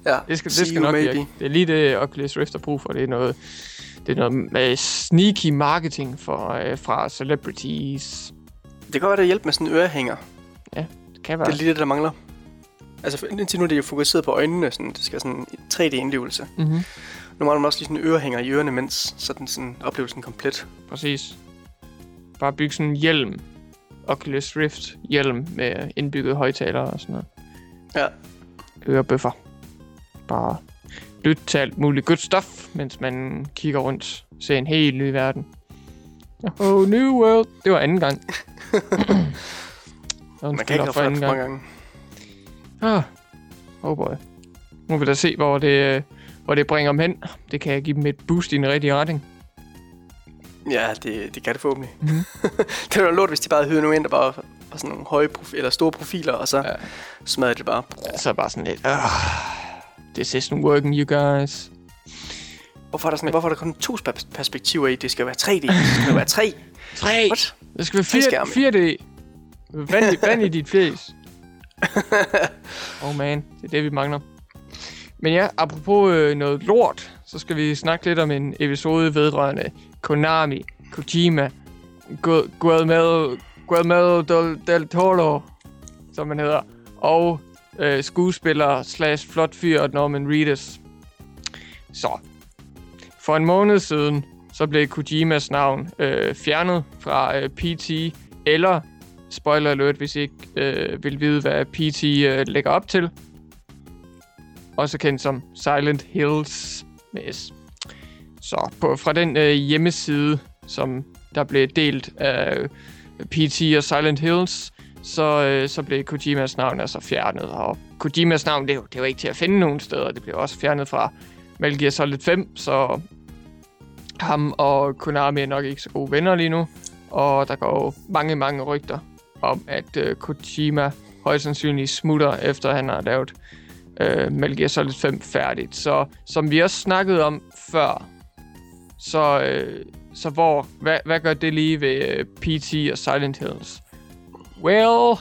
Ja, Det skal, det skal nok virke. Det er lige det, Oculus Rift har brug for. Det er noget, det er noget med sneaky marketing for, øh, fra celebrities. Det kan godt være, det hjælper med sådan en ørehænger. Det kan Det være. er lige det, der mangler. Altså, indtil nu er det jo fokuseret på øjnene, sådan, det skal sådan en 3D-indlevelse. Mm-hmm. Nu mangler man også lige sådan en ørehænger i ørerne, mens så den sådan oplevelsen komplet. Præcis. Bare bygge sådan en hjelm. Oculus Rift hjelm med indbygget højtalere og sådan noget. Ja. Ørebøffer. Bare lytte til alt muligt good stuff, mens man kigger rundt. Ser en helt ny verden. Oh, new world. Det var anden gang. *laughs* Man kan ikke for anden gang. gange. Ah. Oh boy. Nu vil vi da se, hvor det, hvor det bringer dem hen. Det kan give dem et boost i den rigtige retning. Ja, det, det kan det forhåbentlig. Mhm. *laughs* det var lort, hvis de bare havde hyret nogen ind, der bare fra sådan nogle høje profi- eller store profiler, og så ja. smadrer det bare. Så bare sådan lidt, uh, this isn't working, you guys. Hvorfor er der, sådan, hvorfor er der kun to perspektiver i? Det skal være 3D. Det skal være 3. 3? *laughs* What? Det skal være 4, 4D. Vand, i, vand i dit fjes. *laughs* oh man, det er det, vi mangler. Men ja, apropos øh, noget lort, så skal vi snakke lidt om en episode vedrørende Konami, Kojima, Guillermo, Guillermo del, del Toro, som han hedder, og øh, skuespiller slash flot fyr Norman Reedus. Så, for en måned siden, så blev Kojimas navn øh, fjernet fra øh, PT, eller spoiler alert, hvis I ikke øh, vil vide, hvad PT øh, lægger op til. Også kendt som Silent Hills med S. Så på, fra den øh, hjemmeside, som der blev delt af PT og Silent Hills, så, øh, så blev Kojimas navn altså fjernet. Og Kojimas navn, det det var ikke til at finde nogen steder. Det blev også fjernet fra Metal Gear Solid 5, så ham og Konami er nok ikke så gode venner lige nu. Og der går jo mange, mange rygter om, at øh, Kojima højst sandsynligt smutter, efter han har lavet øh, Metal Gear Solid 5 færdigt. Så som vi også snakkede om før, så, øh, så hvor, hvad, hvad gør det lige ved øh, uh, PT og Silent Hills? Well,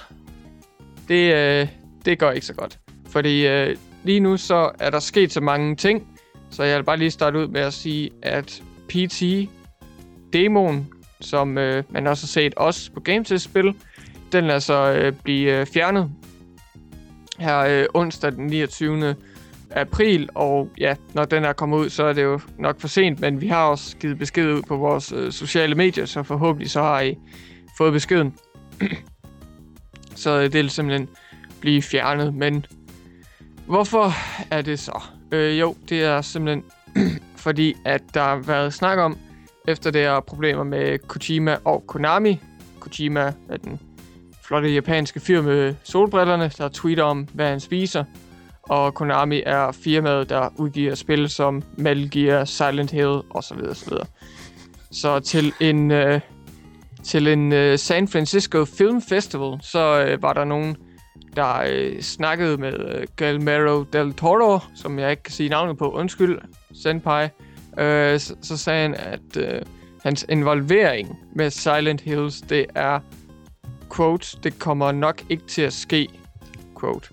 det, uh, det går ikke så godt. Fordi uh, lige nu så er der sket så mange ting, så jeg vil bare lige starte ud med at sige, at PT demoen, som øh, man også har set os på Gamesys-spil, den lader så øh, blive øh, fjernet her øh, onsdag den 29 april, og ja, når den er kommet ud, så er det jo nok for sent, men vi har også givet besked ud på vores øh, sociale medier, så forhåbentlig så har I fået beskeden. *clears throat* så øh, det vil simpelthen blive fjernet, men hvorfor er det så? Øh, jo, det er simpelthen *clears throat* fordi, at der har været snak om, efter det er problemer med Kojima og Konami. Kojima er den flotte japanske fyr med solbrillerne, der tweeter om, hvad han spiser. Og Konami er firmaet, der udgiver spil som Metal Gear, Silent Hill osv. osv. Så til en, øh, til en øh, San Francisco Film Festival, så øh, var der nogen, der øh, snakkede med øh, Galmero del Toro, som jeg ikke kan sige navnet på, undskyld, Senpai. Øh, så, så sagde han, at øh, hans involvering med Silent Hills, det er quote, det kommer nok ikke til at ske, quote.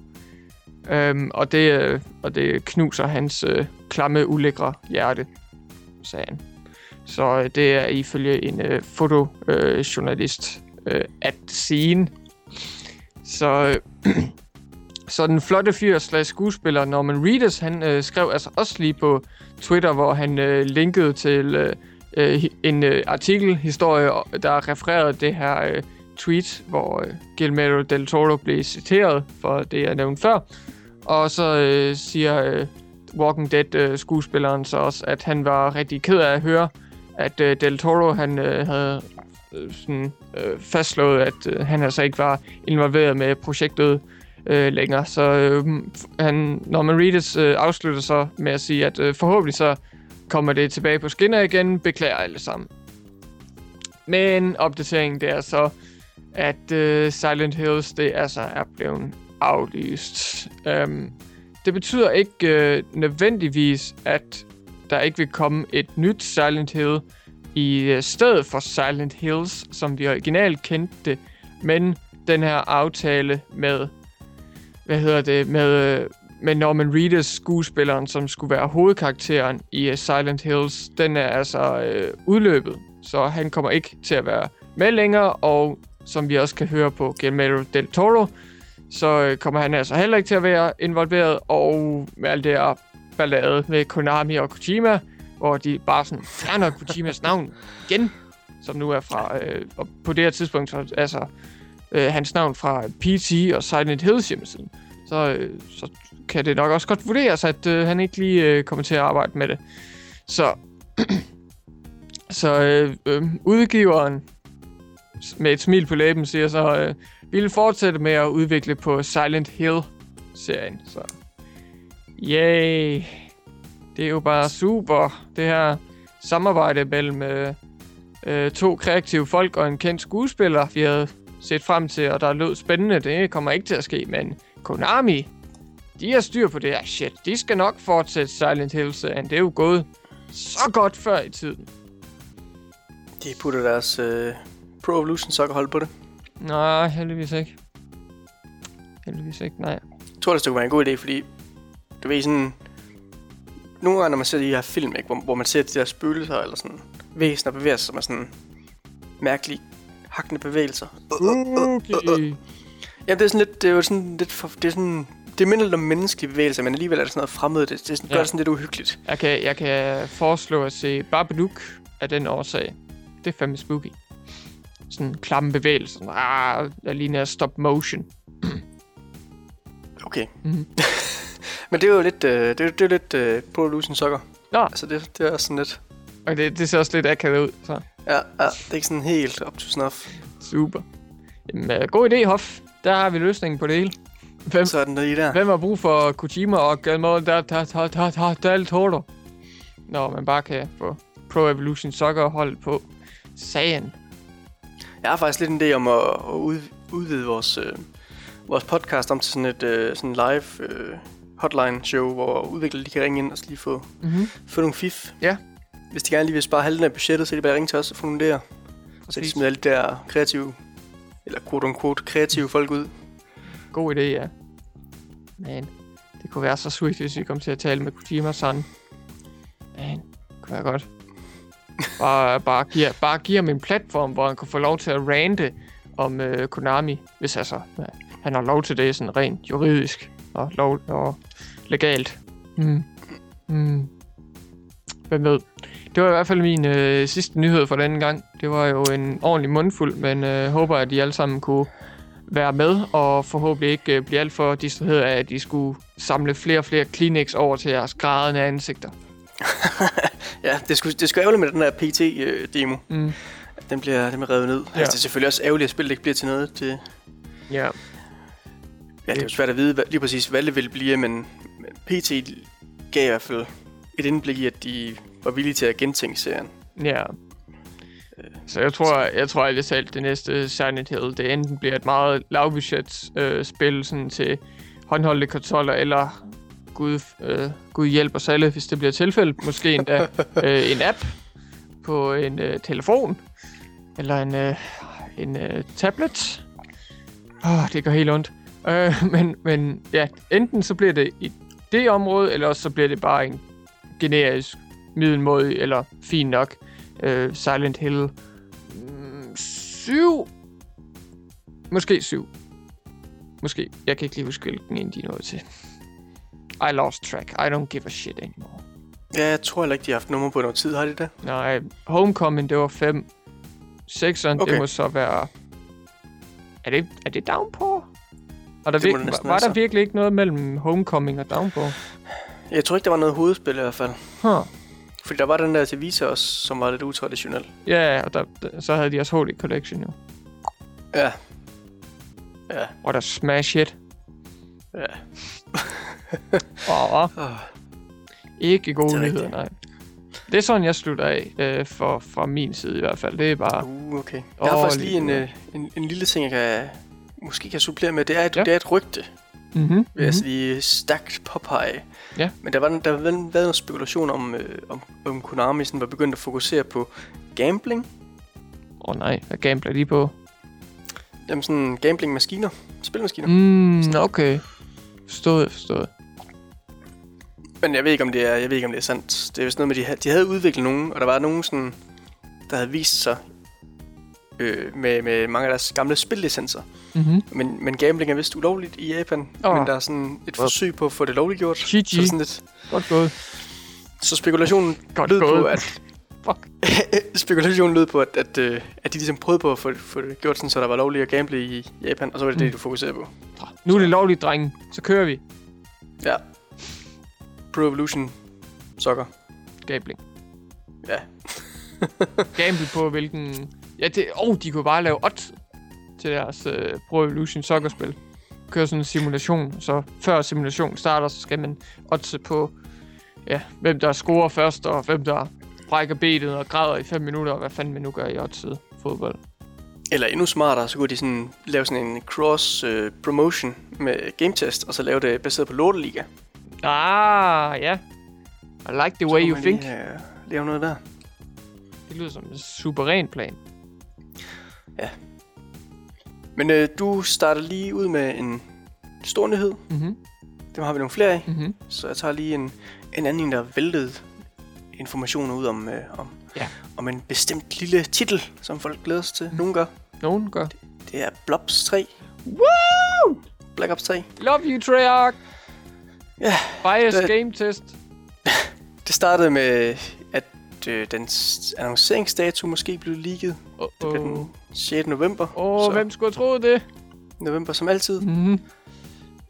Øhm, og, det, øh, og det knuser hans øh, klamme, ulækre hjerte, sagde han. Så øh, det er ifølge en øh, fotojournalist øh, at scene. Så, øh, *clears throat* så den flotte fyr slash skuespiller Norman Reedus, han øh, skrev altså også lige på Twitter, hvor han øh, linkede til øh, øh en øh, artikelhistorie, der refererede det her øh, tweet, hvor øh, Guillermo del Toro blev citeret for det, jeg nævnte før. Og så øh, siger øh, Walking Dead-skuespilleren øh, så også, at han var rigtig ked af at høre, at øh, Del Toro han øh, havde øh, sådan, øh, fastslået, at øh, han altså ikke var involveret med projektet øh, længere. Så øh, mm, han, Norman Reedus øh, afslutter så med at sige, at øh, forhåbentlig så kommer det tilbage på skinner igen. Beklager alle sammen. Men opdateringen det er så, at øh, Silent Hills det altså er blevet aflyst. Øhm, det betyder ikke øh, nødvendigvis, at der ikke vil komme et nyt Silent Hill i øh, stedet for Silent Hills, som vi originalt kendte det, men den her aftale med, hvad hedder det, med, øh, med Norman Reedus, skuespilleren, som skulle være hovedkarakteren i uh, Silent Hills, den er altså øh, udløbet, så han kommer ikke til at være med længere, og som vi også kan høre på Guillermo del Toro, så øh, kommer han altså heller ikke til at være involveret, og med alt det her ballade med Konami og Kojima, hvor de bare sådan fjerner Kojimas *laughs* navn igen, som nu er fra, øh, og på det her tidspunkt, så, altså øh, hans navn fra PT og Silent Hills hjemmesiden, så, øh, så kan det nok også godt vurderes, at øh, han ikke lige øh, kommer til at arbejde med det. Så, *clears throat* så øh, øh, udgiveren med et smil på læben siger så, øh, vi vil fortsætte med at udvikle på Silent Hill-serien. Så yay! Det er jo bare super, det her samarbejde mellem øh, øh, to kreative folk og en kendt skuespiller. Vi havde set frem til, og der lød spændende. Det kommer ikke til at ske, men Konami, de har styr på det her shit. De skal nok fortsætte Silent Hill-serien. Det er jo gået så godt før i tiden. De putter deres øh, Pro Evolution Soccer hold på det. Nej, heldigvis ikke. Heldigvis ikke, nej. Jeg tror, det kunne være en god idé, fordi du ved sådan... Nogle gange, når man ser de her film, ikke, hvor, hvor man ser de der spøgelser eller sådan væsener bevæger sig med sådan mærkelige hakkende bevægelser. Okay. Ja, det er sådan lidt, det er jo sådan lidt, for, det er sådan, det minder lidt om menneskelige bevægelser, men alligevel er det sådan noget fremmed. Det, det er sådan, Ja. gør det sådan lidt uhyggeligt. Jeg kan, jeg kan foreslå at se Babadook af den årsag. Det er fandme spooky. Sådan klamme bevægelser. Ah, der ligner stop motion. Okay. Mhm. *laughs* men det er jo lidt, øh, det, er, det er lidt øh, Pro Evolution Soccer. Nå. Altså, det, det er også sådan lidt... Og det, det ser også lidt akavet ud, så Ja, ja, det er ikke sådan helt up to snuff. super. Jamen, øh, god idé, Hoff. Der har vi løsningen på det hele. Hvem, Så den der lige der. hvem har brug for Kojima og Guillermo der der der der der del Toro? Når man bare kan få Pro Evolution Soccer hold på sagen. Jeg har faktisk lidt en idé om at, at ud, udvide vores, øh, vores podcast om til sådan et øh, sådan live øh, hotline show, hvor udviklere de kan ringe ind og så lige få, Mhm. få nogle fif. Ja. Hvis de gerne lige vil spare halvdelen af budgettet, så er de bare ringe til os og få nogle idéer. Så de smider alle de der kreative, eller quote unquote kreative folk ud. God idé, ja. Men det kunne være så sweet, hvis vi kom til at tale med Kojima sådan. Men det kunne være godt. Bare, bare, giver, bare giver ham en platform, hvor han kan få lov til at rante om øh, Konami, hvis altså ja, han har lov til det sådan rent juridisk og, lov, og legalt. Mm. Mm. Hvem ved? Det var i hvert fald min øh, sidste nyhed for denne gang. Det var jo en ordentlig mundfuld, men øh, håber, at I alle sammen kunne være med, og forhåbentlig ikke øh, blive alt for distraheret af, at I skulle samle flere og flere Kleenex over til jeres grædende ansigter. *laughs* Ja, det skulle, det skulle ærgerligt med den der PT-demo. Mm. Den bliver, den bliver revet ned. Ja. Altså, det er selvfølgelig også ærgerligt, at spillet ikke bliver til noget. Det, Ja. ja, det er jo svært at vide hvad, lige præcis, hvad det vil blive, men, men PT gav i hvert fald et indblik i, at de var villige til at gentænke serien. Ja. Så jeg tror, jeg tror ærligt talt, det næste Silent Hill, det enten bliver et meget lavbudget øh, spil sådan til håndholdte konsoller, eller Gud, øh, Gud hjælp os alle, hvis det bliver tilfældet. Måske endda *laughs* øh, en app på en øh, telefon, eller en, øh, en øh, tablet. Åh, det gør helt ondt. Øh, *laughs* men, men ja, enten så bliver det i det område, eller også så bliver det bare en generisk middelmåde, eller fin nok øh, Silent Hill mm, 7. Måske 7. Måske. Jeg kan ikke lige huske, hvilken en de er nået til. I lost track. I don't give a shit anymore. Ja, jeg tror heller ikke, de har haft nummer på noget tid, har de det? Nej, Homecoming, det var 5. 6'eren, okay. Det må så være... Er det, er det Downpour? Var der, vir- var, var der virkelig ikke noget mellem Homecoming og Downpour? Jeg tror ikke, der var noget hovedspil i hvert fald. Huh. Fordi der var den der til Vita også, som var lidt utraditionel. Ja, og der, der, så havde de også HD Collection jo. Ja. Ja. What a smash hit. Ja. Åh, Oh. Ikke gode er nyheder, nej. Det er sådan, jeg slutter af, øh, for, fra min side i hvert fald. Det er bare... Uh, okay. Jeg har faktisk lige en, øh, en, en lille ting, jeg kan, måske kan supplere med. Det er et, Ja. det er et rygte, Mm-hmm. vil jeg lige stærkt påpege. Ja. Men der var, der var været noget spekulation om, øh, om, om Konami sådan var begyndt at fokusere på gambling. Åh oh, nej, hvad gambler de på? Jamen sådan gambling-maskiner. Spilmaskiner. Mm. Mm, okay. Forstået, forstået. Men jeg ved ikke, om det er, jeg ved ikke, om det er sandt. Det er vist noget med, de, havde, de havde udviklet nogen, og der var nogen sådan, der havde vist sig øh, med, med mange af deres gamle spillicenser. Mm-hmm. Men, men gambling er vist ulovligt i Japan. Oh. Men der er sådan et forsøg på at få det lovliggjort. Så, GG. sådan lidt, Godt gået. så spekulationen Godt lød på, gået. at *laughs* Fuck. *laughs* spekulationen lød på, at, at, øh, at de ligesom prøvede på at få, få det gjort sådan, så der var lovligt at gamble i Japan, og så var det. Mm. det, du fokuserede på. Nu er det lovligt, drenge. Så kører vi. Ja. Pro Evolution Soccer. Gambling. Ja. *laughs* Gamble på hvilken... Ja, det... Oh, de kunne bare lave odds til deres uh, Pro Evolution Soccer-spil. Køre sådan en simulation, så før simulationen starter, så skal man oddse på, ja, hvem der scorer først, og hvem der brækker benet og græder i 5 minutter, og hvad fanden man nu gør i oddset fodbold. Eller endnu smartere, så kunne de sådan lave sådan en cross-promotion med Game Test, og så lave det baseret på Lorteliga. Ah, ja. I like the way you think. Ja, lave noget der. Det lyder som en suveræn plan. Men øh, du starter lige ud med en stor nyhed. Mhm. Dem har vi nogle flere af. Mhm. Så jeg tager lige en, en anden en, der væltede informationer ud om, øh, om, Ja. om en bestemt lille titel, som folk glæder sig til. Nogen gør. Nogen gør. Det er Blobs 3. Woo! Black Ops 3. Love you, Treyarch. Ja, Bias det- game test. *laughs* det startede med, at øh, den annonceringsdato måske blev leaget. Åh, Det blev oh. den 6. november. Åh, så hvem skulle have troet det? november som altid. Mhm.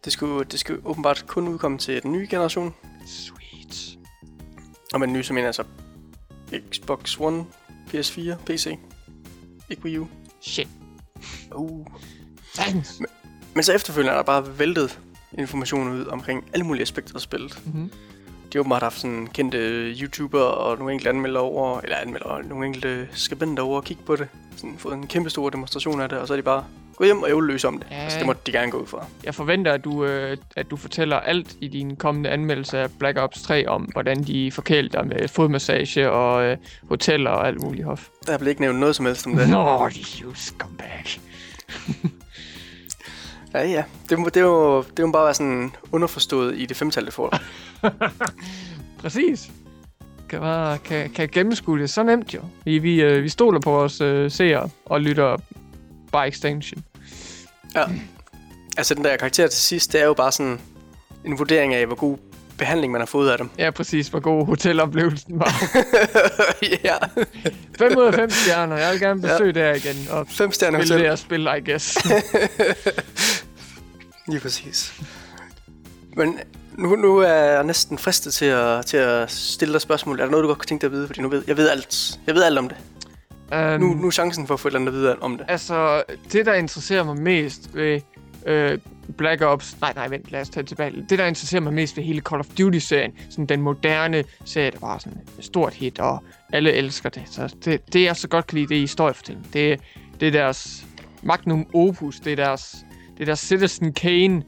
Det skulle, det skulle åbenbart kun udkomme til den nye generation. Sweet. Og med den nye, så mener jeg så Xbox One, PS4, PC. Ikke Wii U. Shit. Uh. Thanks. Men så efterfølgende er der bare væltet information ud omkring alle mulige aspekter af spillet. Mhm. De har åbenbart haft sådan kendte YouTuber og nogle enkelte anmeldere over, eller anmeldere og nogle enkelte skribenter over og kigge på det. Sådan fået en kæmpe stor demonstration af det, og så er de bare gået hjem og ævløse om det. Ja. Altså, det må de gerne gå ud fra. Jeg forventer, at du, øh, at du fortæller alt i din kommende anmeldelse af Black Ops 3 om, hvordan de forkælte dig med fodmassage og øh, hoteller og alt muligt hof. Der bliver ikke nævnt noget som helst om det. Nå, you scumbag. *laughs* Ja, ja. Det må, det må, det må bare være sådan underforstået i det femtal, det får. *laughs* Præcis. Kan, bare, kan, kan gennemskue det så nemt jo. Vi, vi, øh, vi stoler på vores øh, seere og lytter by extension. Ja. Altså, den der karakter til sidst, det er jo bare sådan en vurdering af, hvor god behandling man har fået af dem. Ja, præcis, hvor god hoteloplevelsen var. *laughs* ja. 5 ud af 5 stjerner. Jeg vil gerne besøge ja. der igen og Fem stjerner spille hotel. det og spille, I guess. *laughs* Lige præcis. Men nu, nu er jeg næsten fristet til at, til at stille dig spørgsmål. Er der noget, du godt kunne tænke dig at vide? Fordi nu ved jeg ved alt. Jeg ved alt om det. um, Nu, nu er chancen for at få et eller andet at vide om det. Altså, det der interesserer mig mest ved øh, Black Ops... Nej, nej, vent, lad os tage tilbage. Det, der interesserer mig mest ved hele Call of Duty-serien, sådan den moderne serie, der var sådan et stort hit, og alle elsker det. Så det, det jeg så godt kan lide, det er historiefortælling. Det, det er deres magnum opus, det er deres, det er deres Citizen Kane.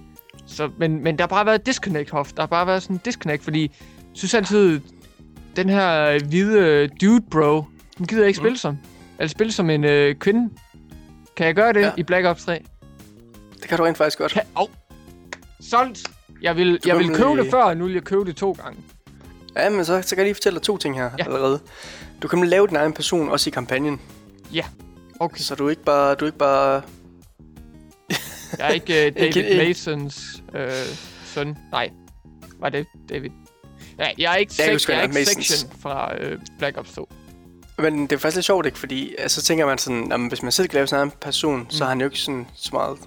Så, men, men der har bare været disconnect, Hoff. Der har bare været sådan en disconnect, fordi jeg synes altid, den her hvide dude bro, den gider jeg ikke spille som. Eller spille som en øh, kvinde. Kan jeg gøre det Ja. ja. i Black Ops 3? Det kan du rent faktisk godt. Kan... Au. Solgt! Jeg vil, jeg vil købe det før, og nu vil jeg købe det to gange. Ja, men så, så kan jeg lige fortælle dig to ting her Ja. allerede. Du kan lave din egen person også i kampagnen. Okay. Så du ikke bare... Du er ikke bare Jeg er ikke *laughs* uh, David Ikke- Masons øh, søn. Nej. Var det David? Ja, jeg er ikke, Jeg sek- jeg er ikke section fra øh, Black Ops 2. Men det er faktisk lidt sjovt, ikke? Fordi altså, så tænker man sådan, jamen, hvis man selv kan lave sin egen person, mm. så har han jo ikke sådan så meget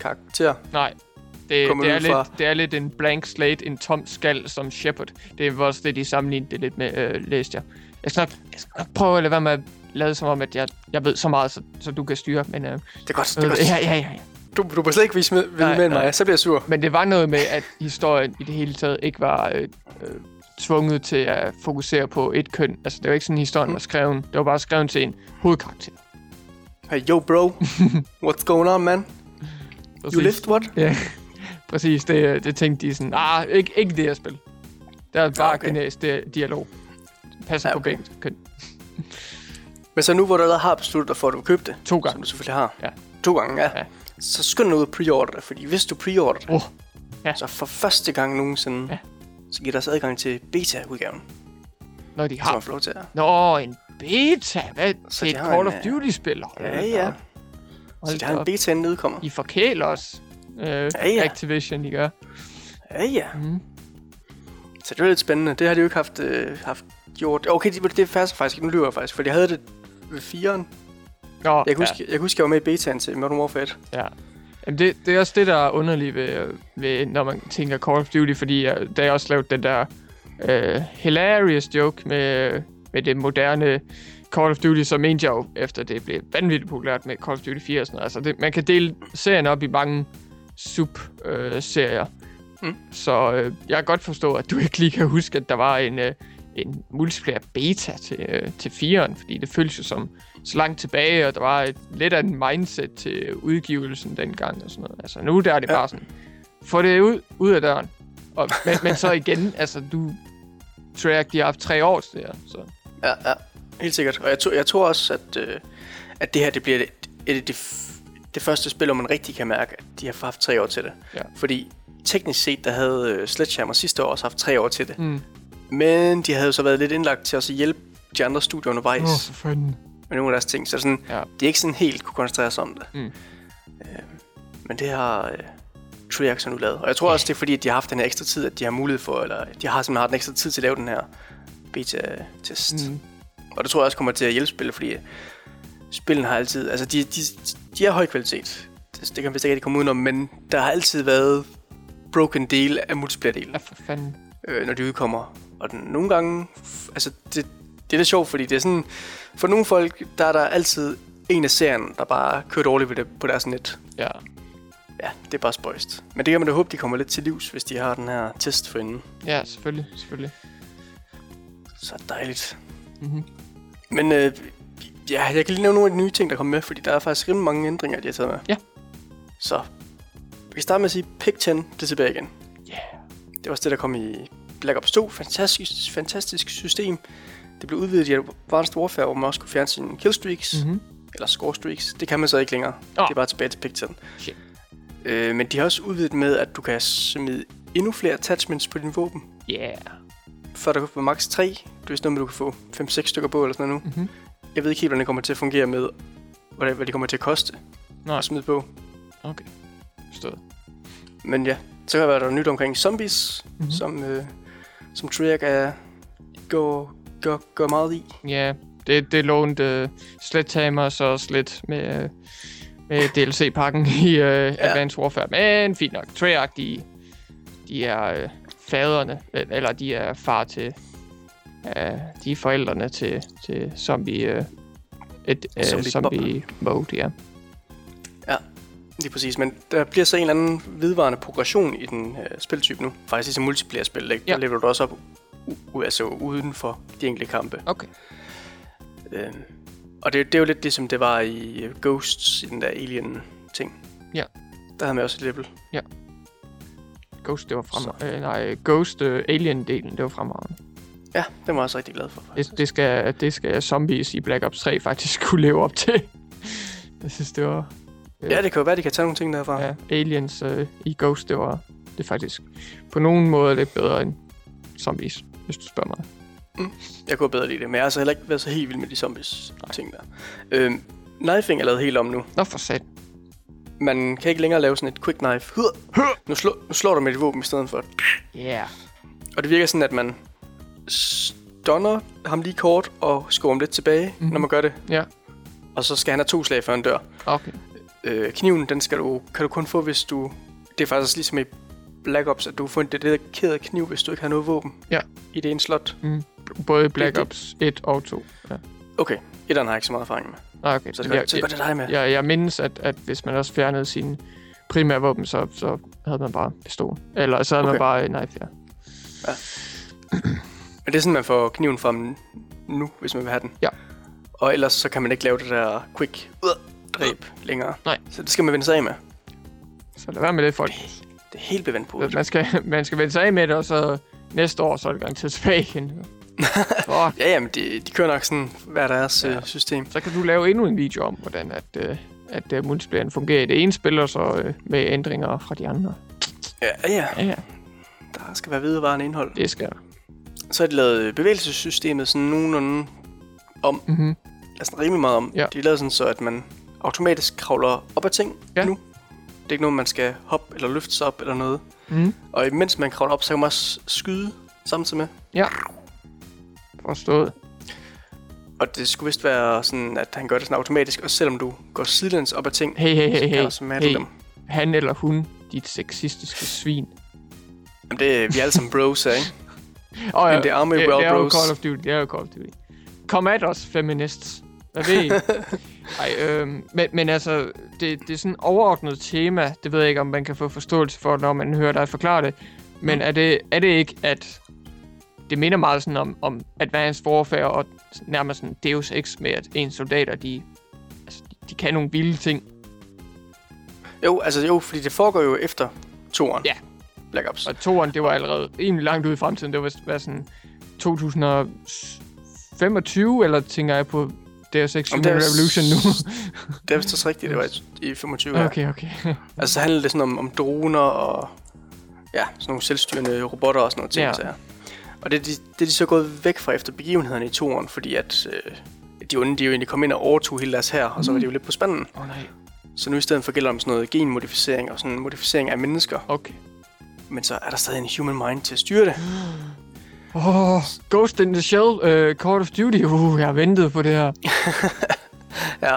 karakter. Nej. Det, det, er fra- lidt, det er lidt en blank slate, en tom skal som Shepard. Det er også det, de sammenlignede det lidt med, øh, læste jeg. Jeg skal, nok, jeg skal nok prøve at lade være med at lade som om, at jeg, jeg ved så meget, så, så du kan styre. Men, øh, Det er godt. Det er godt. ja, ja, ja. Du, du må slet ikke vise med, Nej, med nej. mig, så bliver jeg sur. Men det var noget med, at historien i det hele taget ikke var øh, øh, tvunget til at fokusere på et køn. Altså, det var ikke sådan, historien Mm. var skrevet. Det var bare skrevet til en hovedkarakter. Hey, yo bro, *laughs* what's going on, man? You Præcis. lift what? Ja, *laughs* præcis. Det, det tænkte de sådan, ah, ikke, ikke det her spil. Der er bare Ja, okay. generisk det, dialog. Passer Ja, okay. på begge køn. Men så nu, hvor du allerede har besluttet dig for, at du købe det, To som gange. du selvfølgelig har. Ja. To gange, ja. Ja. Så skynd dig ud og preorder det, fordi hvis du preorder det, Åh, ja. så for første gang nogensinde, Ja. så giver der os adgang til beta-udgaven, Når de som har... til at... Nå, en beta. Hvad? Så det de er et Call of øh, Duty-spil. Ja, ja. Så Hold de har da en beta, inden udkommer. I forkæler os. Øh, Ja, ja. Activision, I gør. Ja, ja. Mhm. Så det er lidt spændende. Det har de jo ikke haft, øh, haft gjort. Okay, det, det er faktisk, faktisk nu lyver jeg faktisk, for jeg havde det ved 4'eren. Nå, Jeg kan, huske, jeg kan huske, jeg var med i betaen til Modern Warfare 1. Ja. Jamen det, det er også det, der er underligt ved, ved når man tænker Call of Duty, fordi jeg, da jeg også lavede den der uh, hilarious joke med, med det moderne Call of Duty, så mente jeg jo, efter det blev vanvittigt populært med Call of Duty 4 og sådan noget. Altså det, man kan dele serien op i mange sub-serier. Mm. Så øh, jeg kan godt forstå, at du ikke lige kan huske, at der var en, øh, en multiplayer beta til, øh, til 4'eren, fordi det føles jo som så langt tilbage, og der var et, lidt af en mindset til udgivelsen dengang og sådan noget. Altså nu der er det Ja. bare sådan, få det ud, ud af døren. Og, men, men så igen, *laughs* altså du, Treyarch, de har haft tre år til det her, så Ja, ja. Helt sikkert. Og jeg, tror, jeg tror også, at, øh, at det her det bliver et, et af de, f- det første spil, hvor man rigtig kan mærke, at de har haft tre år til det. Ja. Fordi teknisk set, der havde øh, Sledgehammer sidste år også haft tre år til det. mm. Men de havde jo så været lidt indlagt til også at hjælpe de andre studier undervejs Åh, oh. for fanden. med nogle af deres ting. Så sådan, Ja. de ikke sådan helt kunne koncentrere sig om det. Mm. Øh, men det har øh, Treyarch så nu lavet. Og jeg tror også, det er fordi, at de har haft den her ekstra tid, at de har mulighed for, eller de har simpelthen haft en ekstra tid til at lave den her beta-test. Mm. Og det tror jeg også kommer til at hjælpe spillet, fordi spillene har altid... Altså, de, de, de er høj kvalitet. Det, det kan vist ikke rigtig komme udenom, men der har altid været broken del af multiplayer-delen, Ja, for fanden. øh, når de udkommer. Og den, nogle gange... Altså, det, det er lidt sjovt, fordi det er sådan... For nogle folk, der er der altid en af serien, der bare kører dårligt ved det, på deres net. Ja. Ja, det er bare spøjst. Men det kan man da håbe, de kommer lidt til livs, hvis de har den her test for inden. ja, selvfølgelig, selvfølgelig. Så dejligt. Mm-hmm. Men øh, ja, jeg kan lige nævne nogle af de nye ting, der kommer med, fordi der er faktisk rimelig mange ændringer, de har taget med. Ja. Så, vi kan starte med at sige, Pick 10, det er tilbage igen. Yeah. Det var også det, der kom i Black Ops 2. Fantastisk, fantastisk system. Det blev udvidet i Advanced Warfare, hvor man også kunne fjerne sine killstreaks, mm-hmm. Eller score streaks. Det kan man så ikke længere. Åh. Det er bare tilbage til 10. Shit. Øh, men de har også udvidet med, at du kan smide endnu flere attachments på din våben. Yeah. Før der kan få max 3. Det er vist noget med, du kan få 5-6 stykker på eller sådan noget nu. Mm-hmm. Jeg ved ikke helt, hvordan det kommer til at fungere med, hvad det, kommer til at koste Nej, at smide på. okay. Forstået. Men ja, så har der været nyt omkring zombies, Mhm. mm-hmm. som, øh, som Treyarch er, går, går, går meget i. Ja, det, det lånte uh, Sledgehammer så også lidt med, uh, med DLC-pakken i uh, ja. Advanced Warfare. Men fint nok. Treyarch, de, de er uh, faderne, eller de er far til... Uh, de er forældrene til, til zombie, uh, et, uh, zombie, zombie mode, ja. Lige præcis, men der bliver så en eller anden vedvarende progression i den øh, spiltype nu. Faktisk ligesom multiplayer-spil, ikke? Ja. der lever du også op u- altså uden for de enkelte kampe. Okay. Øhm, og det, det er jo lidt ligesom det var i øh, Ghosts, i den der Alien-ting. Ja. Der havde man også et level. Ghost, det var fremragende. Uh, nej, Ghost uh, Alien-delen, det var fremragende. Ja, det var jeg også rigtig glad for. faktisk. Det, det, skal, det skal zombies i Black Ops 3 faktisk *laughs* kunne leve op til. Jeg synes, det var... Ja, det kan jo være, de kan tage nogle ting derfra. Ja, Aliens øh, i Ghost, det var det faktisk på nogen måde lidt bedre end zombies, hvis du spørger mig. Jeg kunne bedre lide det, men jeg har altså heller ikke været så helt vild med de zombies ting der. Øhm, knifing er lavet helt om nu. Nå for sat. Man kan ikke længere lave sådan et quick knife. Nu, slå, nu slår du med dit våben i stedet for. Yeah. Og det virker sådan, at man stunner ham lige kort og skubber ham lidt tilbage, mm-hmm. Mhm. når man gør det. Ja. Og så skal han have to slag, før han dør. Okay. Øh, kniven, den skal du, kan du kun få, hvis du... Det er faktisk ligesom i Black Ops, at du får en dedikeret kniv, hvis du ikke har noget våben. Ja. I det ene slot. Mm. Både Black det- Ops 1 og 2. Ja. Okay, etteren har jeg ikke så meget erfaring med. Ah, okay. Så det, gør, jeg, så det det dig med. jeg, jeg mindes, at, at hvis man også fjernede sine primære våben, så, så havde man bare pistol. Eller så havde okay. Man bare en knife, ja. *clears throat* Men det er sådan, man får kniven frem nu, hvis man vil have den. Ja. Og ellers så kan man ikke lave det der quick dræb længere. Nej. Så det skal man vende sig af med. Så lad være med det, folk. Det er helt bevendt på. Man skal, man skal vende sig af med det, og så næste år, så er det garanteret tilbage igen. *laughs* Ja, jamen, de, de kører nok sådan hver deres Ja. ja. system. Så kan du lave endnu en video om, hvordan at, øh, at uh, multiplayeren fungerer i det ene spil, og så øh, med ændringer fra de andre. Ja, ja, Ja, ja, der skal være viderevarende indhold. det skal der. Så har de lavet bevægelsessystemet sådan nogenlunde om. Mm-hmm. Altså rimelig meget om. Ja. De har lavet sådan så, at man automatisk kravler op ad ting Ja. nu. Det er ikke noget, man skal hoppe eller løfte sig op eller noget. Mm. Og imens man kravler op, så kan man også skyde samtidig med. Ja. Forstået. Og det skulle vist være sådan, at han gør det sådan automatisk, og selvom du går sidelæns op ad ting, Hey, hey, hey, kan hey. så matche hey. dem. Han eller hun, dit sexistiske svin. Jamen, det er, vi alle sammen bros her, ikke? Oh, In the army, det, well, det er jo bros. Call of Duty, det er jo Call of Duty. Kom at os, feminists. Hvad ved I? *laughs* Ej, øhm, men, men altså, det, det er sådan et overordnet tema. Det ved jeg ikke, om man kan få forståelse for, når man hører dig forklare det. Men er det, er det ikke, at det minder meget sådan om, om Advanced Warfare og nærmest sådan Deus Ex med, at ens soldater, de, altså, de, de kan nogle vilde ting. Jo, altså jo, fordi det foregår jo efter toeren. Ja. Black Ops. Og toeren, det var allerede rimelig langt ude i fremtiden. Det var hvad, sådan 2025, eller tænker jeg på Deus Ex Human det er- Revolution nu? Det er vist også rigtigt, det var i- i 25 her. okay, okay. *laughs* Altså så handler det sådan om, om droner og ja, sådan nogle selvstyrende robotter og sådan noget ting. Ja. Ja. Og det, er de, det er de så gået væk fra efter begivenhederne i toeren, fordi at øh, de onde, de jo egentlig kom ind og overtog hele deres her, og så var de jo lidt på spanden. Oh, nej. Så nu i stedet for gælder det om sådan noget genmodificering og sådan modificering af mennesker. Okay. Men så er der stadig en human mind til at styre det. *gasps* Oh, Ghost in the Shell, uh, Call of Duty. Uh, jeg har ventet på det her. *laughs* Ja,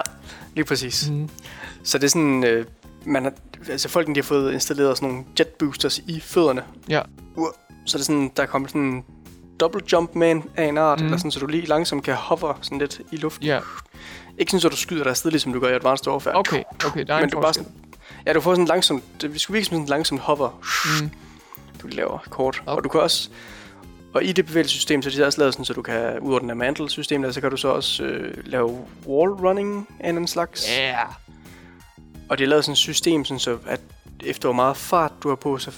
lige præcis. Mm. Så det er sådan, øh, man har, altså folkene de har fået installeret sådan nogle jet boosters i fødderne. Ja. Uh, Så det er sådan, der kommer sådan en double jump en, af en art, Mm. eller sådan, så du lige langsomt kan hover sådan lidt i luften. Ja, Ikke sådan, så du skyder dig afsted, ligesom du gør i Advanced Warfare. okay, okay, der er Men en du bare sådan, ja, du får sådan langsomt, det skulle virke som sådan en langsomt hover, Mm. du laver kort. Okay. Og du kan også, og i det bevægelsessystem, så er de også lavet sådan, så du kan, ud over den der mantle-system, der, så kan du så også øh, lave wall running af en slags. Ja. Yeah. Og de har lavet sådan et system, sådan så at efter hvor meget fart du har på, så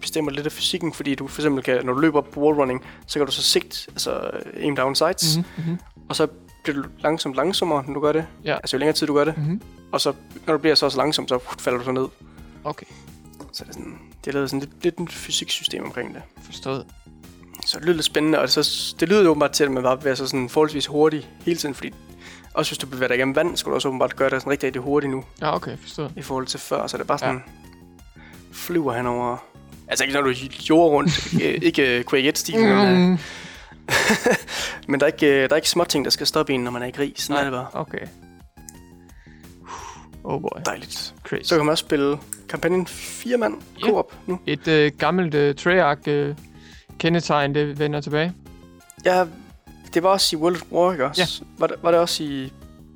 bestemmer det lidt af fysikken, fordi du for eksempel kan, når du løber op på wallrunning, så kan du så sigte, altså aim down sights. Mm-hmm. og så bliver du langsomt langsommere, når du gør det. Ja. Altså jo længere tid du gør det, Mm-hmm. og så når du bliver så også langsom, så falder du så ned. Okay, Så det er sådan, det er lavet sådan lidt, lidt et fysiksystem omkring det. forstået. Så det lyder lidt spændende, og det, så, det lyder jo åbenbart til, at man bare være så sådan forholdsvis hurtig hele tiden, fordi også hvis du bevæger dig igennem vand, skal du også åbenbart gøre det sådan rigtig, rigtig hurtigt nu, Ja, okay, forstået. i forhold til før, så det er bare sådan, ja. flyver henover. Altså ikke når du jord rundt, ikke, *laughs* ikke øh, Quake 1-stil, mm. men, øh, Mm. *laughs* men der, er ikke, øh, der er ikke småting, der skal stoppe en, når man er i krig. Sådan Nej. er det bare. Okay. Oh boy, Dejligt. crazy. Så kan man også spille kampagnen fire mand Ja. co-op nu. Et øh, gammelt øh, Treyarch øh, kendetegn, det vender tilbage. Ja, det var også i World at War, ikke også? Ja. Var, det, var det også i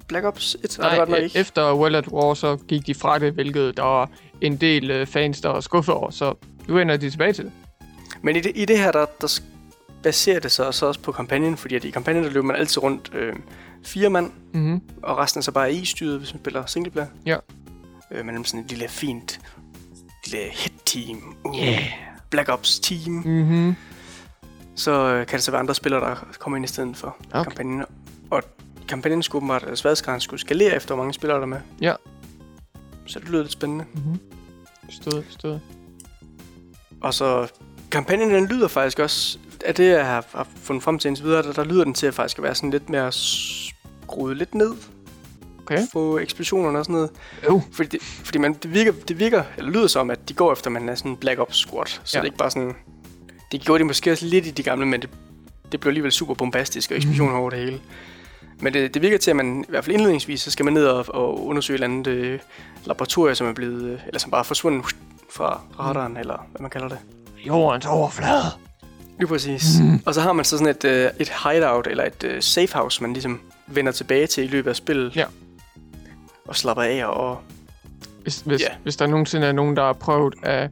Black Ops 1? Nej, det var det e- ikke. efter World at War, så gik de fra det, hvilket der var en del øh, fans, der var skuffet over, så nu vender de tilbage til det. Men i det, i det her, der, der baserer det sig så også på kampagnen, fordi at i kampagnen, der løber man altid rundt øh, fire mand, Mm-hmm. og resten er så bare i-styret, hvis man spiller singleplayer. Ja. Øh, men sådan et lille fint lille hit-team. Uh, Yeah. Black Ops-team. Mm-hmm. Så øh, kan det så være andre spillere, der kommer ind i stedet for Okay. kampagnen. Og kampagnen skulle åbenbart, eller sværdesgraden skulle skalere efter, hvor mange spillere der er med. Ja. Så det lyder lidt spændende. Mm-hmm. Forstået, forstået. Og så kampagnen, den lyder faktisk også, af det jeg har, har fundet frem til indtil videre, der, der lyder den til at faktisk være sådan lidt mere skruet lidt ned. Okay. Få eksplosionerne og sådan noget. Jo. Fordi, det, fordi man, det, virker, det virker, eller lyder som, at de går efter, man er sådan en Black Ops squad. Så ja. det er ikke bare sådan... Det gjorde de måske også lidt i de gamle, men det, det blev alligevel super bombastisk og eksplosioner Mhm. over det hele. Men det, det virker til, at man i hvert fald indledningsvis, så skal man ned og, og undersøge et eller andet øh, laboratorium, som er blevet, øh, eller som bare er forsvundet fra radaren, mm. eller hvad man kalder det. Jordens overflade. Lige præcis. Mm. Og så har man så sådan et, øh, et hideout, eller et øh, safe house, man ligesom vender tilbage til i løbet af spillet. Ja. Og slapper af og... Hvis, hvis, Ja. hvis der nogensinde er nogen, der har prøvet at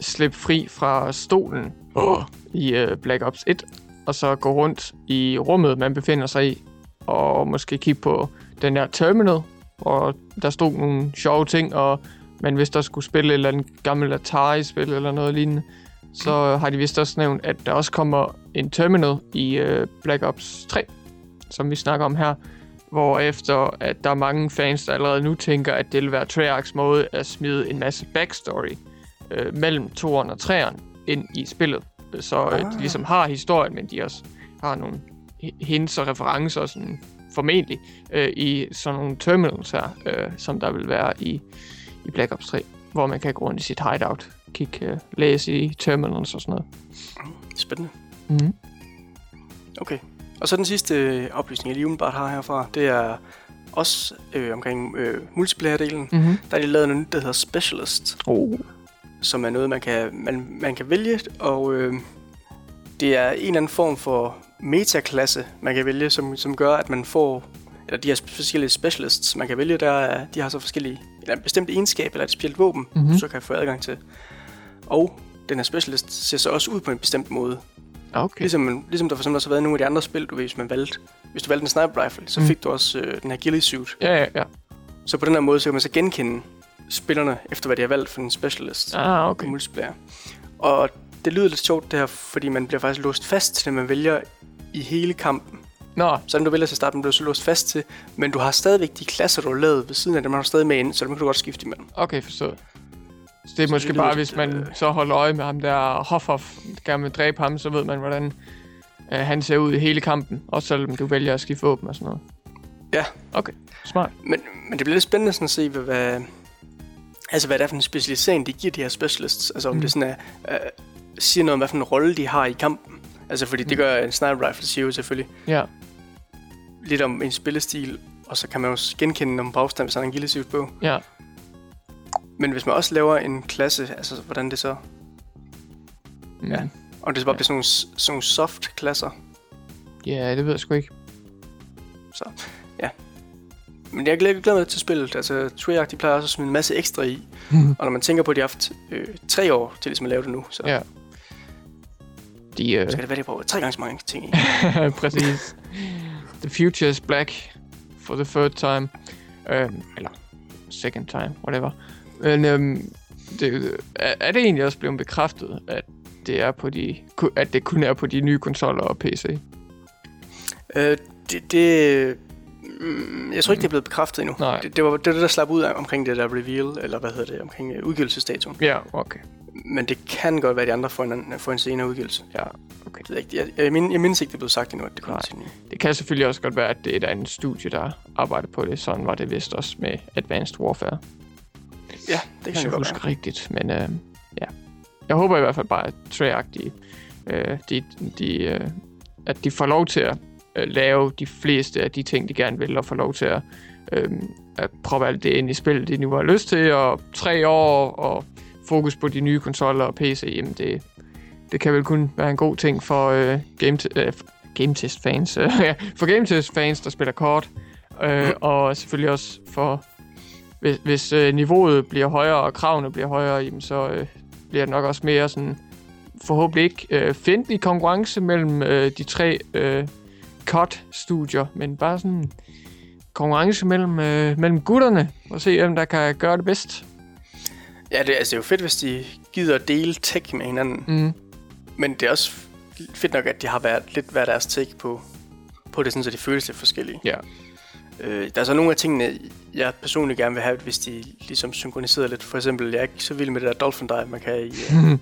slippe fri fra stolen. I uh, Black Ops 1, og så gå rundt i rummet, man befinder sig i, og måske kigge på den der terminal, og der stod nogle sjove ting, og man hvis der skulle spille et eller andet gammelt Atari-spil eller noget lignende, så har de vist også nævnt, at der også kommer en terminal i uh, Black Ops 3, som vi snakker om her, hvor efter at der er mange fans, der allerede nu tænker, at det vil være Treyarchs måde at smide en masse backstory øh, mellem 2'eren og 3'eren ind i spillet. Så øh, de Ah. ligesom har historien, men de også har nogle hi- hints og referencer sådan, formentlig øh, i sådan nogle terminals her, øh, som der vil være i, i Black Ops 3, hvor man kan gå rundt i sit hideout, kigge, øh, læse i terminals og sådan noget. Spændende. Mm-hmm. Okay. Og så den sidste øh, oplysning, jeg lige umiddelbart har herfra, det er også øh, omkring øh, multiplayer-delen. Mm-hmm. Der er de lavet noget nyt, der hedder Specialist, Oh. Som er noget, man kan, man, man kan vælge, og øh, det er en eller anden form for metaklasse, man kan vælge, som, som gør, at man får, eller de her forskellige specialists, man kan vælge, der er, de har så forskellige, eller en bestemt egenskab, eller et specielt våben, Mhm. mm-hmm. så kan få adgang til. Og den her specialist ser så også ud på en bestemt måde. Okay. Ligesom, ligesom der for eksempel også har været nogle af de andre spil, du ved, hvis man valgte. Hvis du valgte en sniper rifle, så Mm. fik du også øh, den her ghillie suit. Ja, ja, ja. Så på den her måde, så kan man så genkende spillerne, efter hvad de har valgt for en specialist Ah, okay. multiplayer. Og det lyder lidt sjovt det her, fordi man bliver faktisk låst fast til det, man vælger i hele kampen. Nå, Så den du vælger til starten, bliver du så låst fast til, men du har stadigvæk de klasser, du har lavet ved siden af dem, man har du stadig med ind, så dem kan du godt skifte imellem. okay, forstået. Så det er Så måske det bare, hvis man øh, så holder øje med ham der Hoffoff, gerne vil dræbe ham, så ved man, hvordan øh, han ser ud i hele kampen. Også selvom du vælger at skifte våben og sådan noget. Ja. Okay, smart. Men, men det bliver lidt spændende sådan at se, hvad, altså, hvad det er for en specialisering, de giver de her specialists. Altså om Mm. det sådan er, øh, siger noget om, hvad for en rolle de har i kampen. Altså fordi det Mm. gør en sniper rifle, siger jo selvfølgelig Ja, lidt om en spillestil, og så kan man jo også genkende nogle bagstand, hvis han har en gildesivt på. ja. Men hvis man også laver en klasse, altså hvordan det så... Mm. Ja. Om det så bare Ja. bliver sådan nogle, sådan nogle soft klasser. Ja, det ved jeg sgu ikke. Men jeg glæder, glæder mig til spillet. Altså, Treyarch, de plejer også at smide en masse ekstra i. *laughs* Og når man tænker på, at de har haft øh, tre år til ligesom at lave det nu, så Ja. De, øh, skal det være, de bruger tre gange så mange ting i. *laughs* præcis. The future is black for the third time. Um, eller second time, whatever. Men um, det, er, er det egentlig også blevet bekræftet, at det er på de, at det kun er på de nye konsoller og PC? Øh, det, det, mm, jeg tror ikke, det er blevet bekræftet endnu. Nej. Det, det, var, det der slap ud af, omkring det der reveal, eller hvad hedder det, omkring uh, udgivelsesdatoen. Ja, okay. Men det kan godt være, at de andre får en, får en senere udgivelse. Ja, okay. Det jeg, ikke. jeg, jeg, jeg, jeg mindes ikke, det er blevet sagt endnu, at det kommer til. Det kan selvfølgelig også godt være, at det er et andet studie, der arbejder på det. Sådan var det vist også med Advanced Warfare. Ja, det kan jeg godt husker være. rigtigt. Men øh, ja, jeg håber i hvert fald bare, at Treyarch, de, øh, de, de, øh, at de får lov til at øh, lave de fleste af de ting, de gerne vil, og får lov til at, øh, at proppe alt det ind i spillet, de nu har lyst til, og tre år, og fokus på de nye konsoller og PC, jamen det, det kan vel kun være en god ting for øh, game, øh, game test fans, øh, *laughs* ja, for game test fans, der spiller kort, øh, og selvfølgelig også for hvis, hvis øh, niveauet bliver højere, og kravene bliver højere, jamen, så øh, bliver det nok også mere sådan, forhåbentlig ikke øh, fjendtlig konkurrence mellem øh, de tre øh, COD-studier, men bare sådan konkurrence mellem, øh, mellem gutterne, og se, hvem der kan gøre det bedst. Ja, det, altså, det er jo fedt, hvis de gider at dele tech med hinanden. Mm. Men det er også fedt nok, at de har været lidt hver deres take på, på det, sådan, så de føles lidt forskellige. Ja. Øh, der er så nogle af tingene, jeg personligt gerne vil have, hvis de ligesom synkroniserer lidt. For eksempel, jeg er ikke så vild med det der Dolphin Dive, man kan i, øh,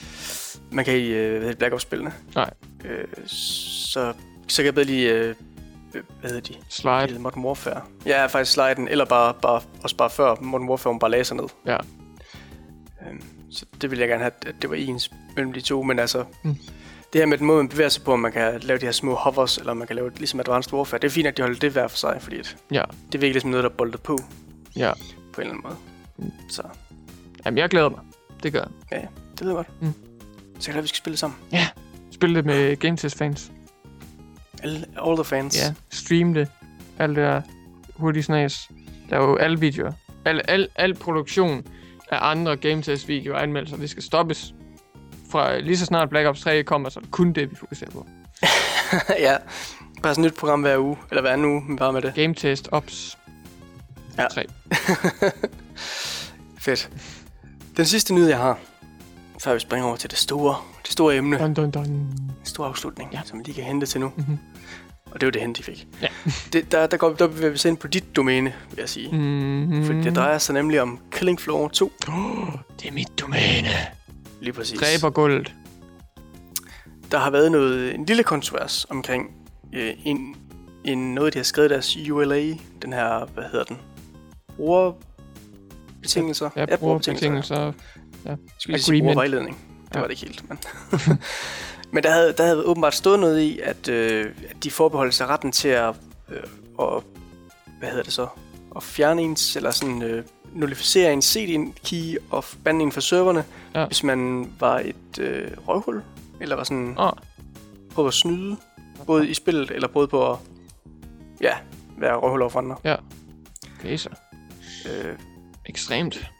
*laughs* man kan i øh, det, Black Ops-spillene. Nej. Øh, så, så kan jeg bedre lige, øh, hvad hedder de? Slide. Det Modern Warfare. Ja, faktisk sliden, eller bare, bare, også bare før Modern Warfare, man bare lagde sig ned. Ja. Øhm, så det ville jeg gerne have, at det var ens mellem de to, men altså... Mm. Det her med den måde, man bevæger sig på, om man kan lave de her små hovers, eller man kan lave det ligesom Advanced Warfare, det er fint, at de holder det hver for sig, fordi at Ja, det er virkelig ligesom noget, der er boldet på, ja. på en eller anden måde. Mm. Så Jamen, jeg glæder mig. Det gør jeg. det ved jeg godt. Mm. Så kan det være, vi skal spille sammen. Spil det med Game Test fans. Alle, all the fans. Ja, stream det. Alt det der hurtigt snas. Der er jo alle videoer. Al, al, al produktion af andre Game Test videoer og anmeldelser, det skal stoppes. Fra lige så snart Black Ops 3 kommer, så er det kun det, vi fokuserer på. *laughs* ja. Bare sådan et nyt program hver uge, eller hver anden uge, men bare med det. Game Test Ops Ja. 3. *laughs* Fedt. Den sidste nyhed, jeg har, før vi springer over til det store, det store emne, Dun, dun, dun. en stor afslutning, Ja. ja. som vi lige kan hente til nu. Mhm. Og det var det hente, de fik. Ja. *laughs* det, der, der går der vil vi ind på dit domæne, vil jeg sige. Mm. Mm-hmm. For det drejer sig nemlig om Killing Floor 2. Det er mit domæne. Lige præcis. Dræber gulvet. Der har været noget, en lille kontrovers omkring øh, en, en, noget, de har skrevet deres ULA. Den her, hvad hedder den? Brugerbetingelser. Ja, brugerbetingelser. Skal vi sige brugervejledning? Det Ja. var det ikke helt, men... *laughs* men der havde, der havde åbenbart stået noget i, at, øh, at de forbeholdt sig retten til at, øh, at hvad hedder det så, at fjerne ens, eller sådan øh, nullificere en CD-key og bande en fra serverne, Ja. hvis man var et øh, røvhul, eller var sådan Åh, prøvet at snyde, både i spillet, eller prøvet på at, ja, være røvhul over for andre. okay så. Øh, Ekstremt.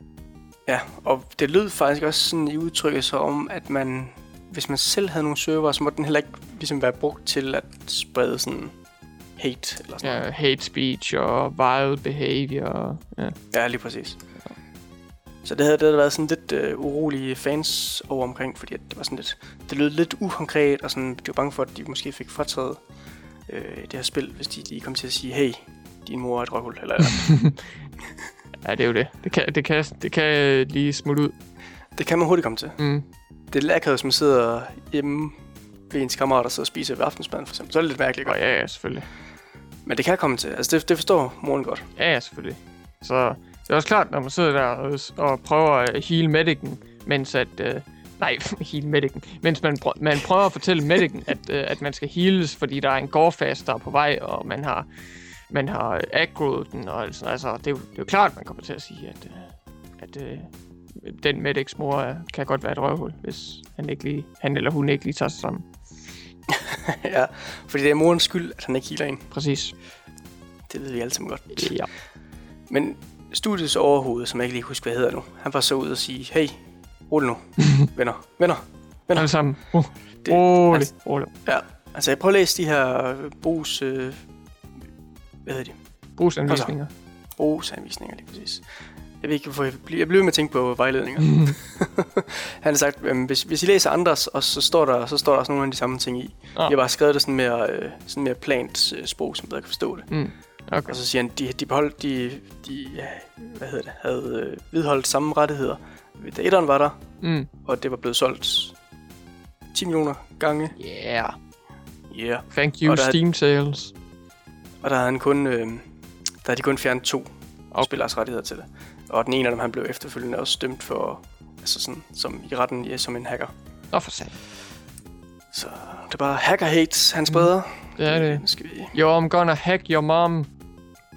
Ja, og det lød faktisk også sådan i udtrykket så om, at man hvis man selv havde nogle server, så må den heller ikke ligesom være brugt til at sprede sådan hate eller sådan Ja, hate speech og wild behavior. Ja. Ja, lige præcis. Så det havde, det havde været sådan lidt øh, urolige fans over omkring, fordi at det var sådan lidt, det lød lidt ukonkret, og sådan, de var bange for, at de måske fik frataget øh, det her spil, hvis de, de kom til at sige, hey, din mor er et røvhul, eller, eller. *laughs* ja, det er jo det. Det kan, det kan, det kan lige smutte ud. Det kan man hurtigt komme til. Mm. Det er akavet, hvis man sidder hjemme ved ens kammerater, så spiser ved aftensmaden, for eksempel. Så er det lidt mærkeligt, Og ikke? ja, ja, selvfølgelig. Men det kan komme til. Altså, det, det forstår moren godt. Ja, ja, selvfølgelig. Så det er også klart, når man sidder der og, og prøver at heal medicen, mens at... Øh, nej, *laughs* heal medicen. Mens man, prø- man prøver at fortælle medicen, at, øh, at man skal heales, fordi der er en gårdfast, der er på vej, og man har, man har aggroet den, og altså, altså det, er jo, det er jo klart, man kommer til at sige, at, øh, at øh, den medics mor øh, kan godt være et røvhul, hvis han, ikke lige, han eller hun ikke lige tager sig sammen. *laughs* ja, fordi det er morens skyld, at han ikke healer en. Præcis. Det ved vi alle sammen godt. Ja. Men studiets overhoved, som jeg ikke lige husker, hvad hedder nu, han var så ud og sige, hey, rolig nu, *laughs* venner, venner. Venner. Alle sammen. Uh, Det- rolig, rolig. Ja, altså jeg prøver at læse de her brugs, øh, hvad hedder de? Brugsanvisninger. Brugsanvisninger lige præcis. Jeg ved ikke, hvorfor jeg bliver, jeg bliver med at tænke på vejledninger. *laughs* han har sagt, øhm, hvis, hvis I læser andres, og så står der, så står der også nogle af de samme ting i. Ah. Jeg har bare skrevet det sådan mere, øh, sådan mere plant øh, sprog, som bedre kan forstå det. Mm. Okay. Og så siger han, de, de beholdt, de, de ja, hvad hedder det, havde øh, vedholdt samme rettigheder. Da etteren var der, Mm. og det var blevet solgt 10 millioner gange. Yeah. Yeah. Thank you, Og der Steam Sales. Og der havde han kun, øh, der havde de kun fjernet to Okay. spillers rettigheder til det. Og den ene af dem, han blev efterfølgende også dømt for, altså sådan, som i retten, ja, som en hacker. Nå for satan. Så det er bare hacker hate, han spreder. Det er det. Skal vi... Yo, I'm gonna hack your mom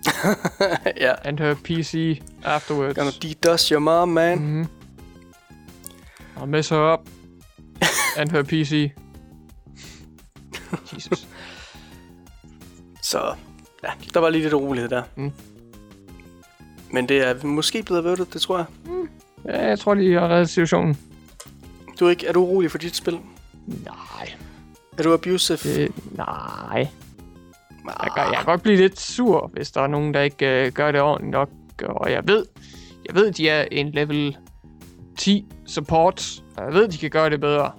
*laughs* ja, and her PC afterwards. gonna DDoS your mom, man. Mm. I'll mess her up *laughs* and her PC. *laughs* Jesus. Så ja, der var lige lidt urolighed der. Mm. Men det er måske blevet vøvlet, det tror jeg. Ja, jeg tror, de har reddet situationen. Du er, ikke, er du urolig for dit spil? Nej. Er du abusive? Det, nej. Ah, Jeg kan, jeg kan godt blive lidt sur, hvis der er nogen, der ikke øh, gør det ordentligt nok. Og jeg ved, jeg ved, de er en level 10 support. Og jeg ved, de kan gøre det bedre.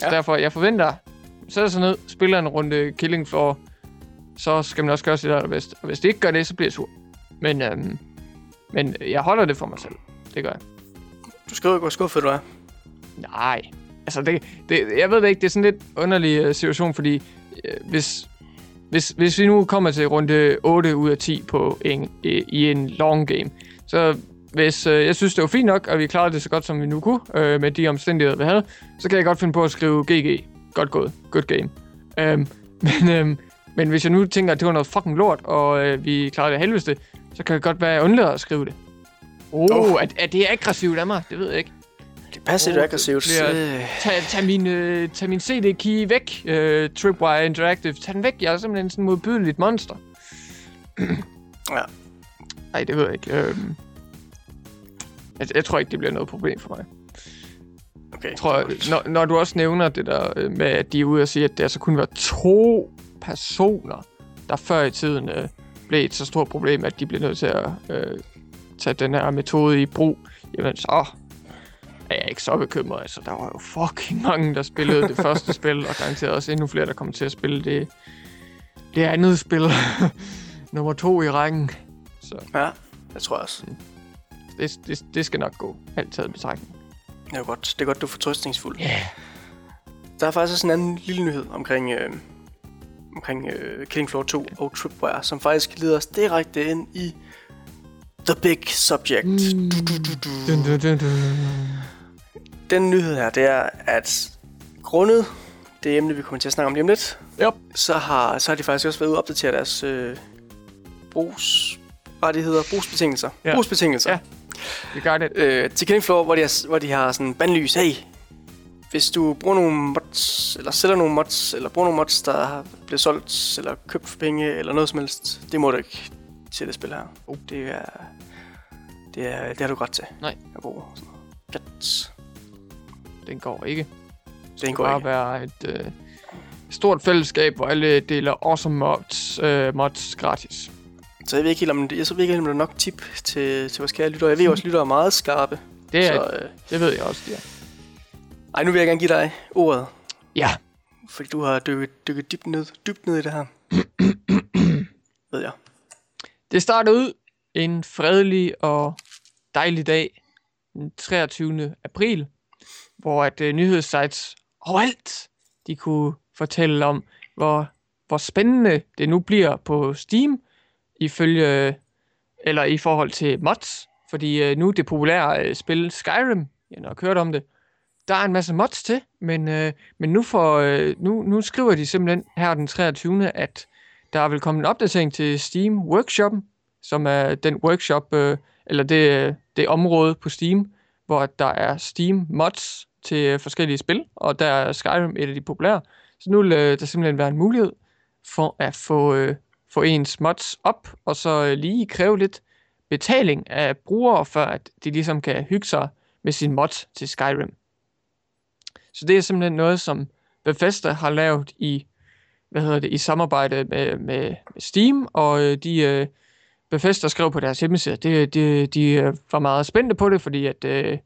Så Ja. derfor, jeg forventer, sætter sig ned, spiller en runde Killing Floor, så skal man også gøre sit allerbedste. Og hvis det ikke gør det, så bliver jeg sur. Men, øhm, men jeg holder det for mig selv. Det gør jeg. Du skriver ikke, hvor skuffet du er. Nej. Altså, det, det, jeg ved det ikke. Det er sådan lidt underlig uh, situation, fordi øh, hvis, hvis, hvis vi nu kommer til runde 8 ud af 10 på en, i, i en long game, så hvis øh, jeg synes, det var fint nok, og vi klarede det så godt, som vi nu kunne, øh, med de omstændigheder, vi havde, så kan jeg godt finde på at skrive GG. Godt gået. Good game. Øhm, *laughs* men, øhm, men hvis jeg nu tænker, at det var noget fucking lort, og øh, vi klarede det helveste, så kan det godt være, at jeg undlader at skrive det. Oh, Oh. Er, er det aggressivt af mig? Det ved jeg ikke. Det er passivt Åh, oh, aggressivt. Øh, Tag, tag min, øh, tag min CD-key væk, øh, Tripwire Interactive. Tag den væk, jeg er simpelthen sådan en modbydeligt monster. *clears throat* Ja. Nej, det ved jeg ikke. Øh, jeg, jeg tror ikke, det bliver noget problem for mig. Okay. Jeg tror, når, når du også nævner det der øh, med, at de er ude og sige, at det altså kun var to personer, der før i tiden øh, blev et så stort problem, at de blev nødt til at øh, tage den her metode i brug, jamen så er jeg ikke så bekymret. Altså, der var jo fucking mange, der spillede det første *laughs* spil, og garanteret også endnu flere, der kommer til at spille det, det andet spil. *laughs* Nummer to i rækken. Så Ja, det tror jeg også. det, det, det skal nok gå, alt taget betragtning. Det er godt, det er godt du er fortrøstningsfuld. Yeah. Der er faktisk også en anden lille nyhed omkring, øh, omkring øh, Killing Floor 2 og Tripwire, som faktisk leder os direkte ind i The Big Subject. Mm. Dun, dun, dun, dun. Den nyhed her, det er, at grundet det emne, vi kommer til at snakke om lige om lidt, Yep. så har, så har de faktisk også været ude og opdatere deres øh, brugsrettigheder, brugsbetingelser. Ja. Brugsbetingelser. Ja. You got it. øh, til Killing Floor, hvor de har, hvor de har sådan bandlys. Hey, hvis du bruger nogle mods, eller sælger nogle mods, eller bruger nogle mods, der har blevet solgt, eller købt for penge, eller noget som helst, det må du ikke til det spil her. Oh. Det er, det er, det har du ret til. Nej. Jeg bruger sådan. Godt. Den går ikke. Det indgår bare ikke. være et øh, stort fællesskab, hvor alle deler awesome mods, øh, mods gratis. Så jeg ved ikke helt, om det, jeg så ved ikke helt, om der er nok tip til, til vores kære lyttere. Jeg ved også, at lyttere er meget skarpe. Det, er, Så, øh, det ved jeg også, det er. Ej, nu vil jeg gerne give dig ordet. Ja, Fordi du har dykket, dykket dybt, ned, dybt ned i det her. *clears throat* ved jeg. det starter ud en fredelig og dejlig dag, den 23. april, hvor at øh, nyhedssites overalt, de kunne fortælle om, hvor, hvor spændende det nu bliver på Steam, ifølge, eller i forhold til mods, fordi øh, nu det populære øh, spil Skyrim, jeg har hørt om det, der er en masse mods til, men, øh, men nu, får, øh, nu, nu skriver de simpelthen her den 23. at der er vel kommet en opdatering til Steam Workshoppen, som er den workshop, øh, eller det, det område på Steam, hvor der er Steam mods til forskellige spil, og der er Skyrim et af de populære. Så nu vil øh, der simpelthen være en mulighed for at få, øh, få ens mods op, og så øh, lige kræve lidt betaling af brugere, for at de ligesom kan hygge sig med sin mod til Skyrim. Så det er simpelthen noget, som Bethesda har lavet i, hvad hedder det, i samarbejde med, med, med Steam, og øh, de, øh, Bethesda skrev på deres hjemmeside, at det, det, de øh, var meget spændte på det, fordi at, øh,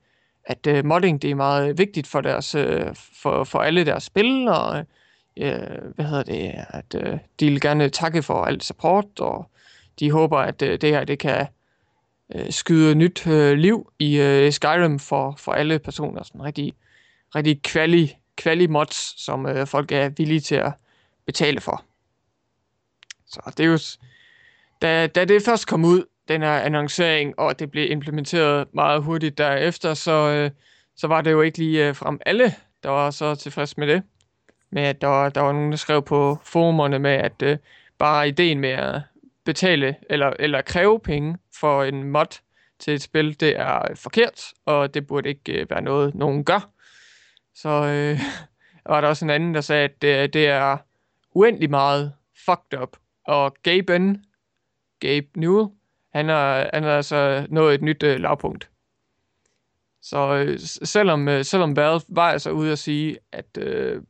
at øh, modding det er meget vigtigt for, deres, øh, for, for alle deres spil, og øh, øh hvad hedder det, at øh, de vil gerne takke for alt support, og de håber, at øh, det her det kan øh, skyde nyt øh, liv i øh, Skyrim for, for alle personer. Sådan rigtig, rigtig kvali, kvali mods, som øh, folk er villige til at betale for. Så det er jo... Da, da det først kom ud, den her annoncering, og det blev implementeret meget hurtigt derefter, så, øh, så var det jo ikke lige øh, frem alle, der var så tilfreds med det. Med at der var, der var nogen, der skrev på forumerne med, at øh, bare ideen med at betale eller, eller kræve penge for en mod til et spil, det er forkert, og det burde ikke øh, være noget, nogen gør. Så øh, *laughs* var der også en anden, der sagde, at det, det er uendelig meget fucked up. Og Gaben, Gabe Newell, han har, han har altså nået et nyt øh, lavpunkt. Så øh, selvom, øh, selvom Valve var altså ude at sige, at øh,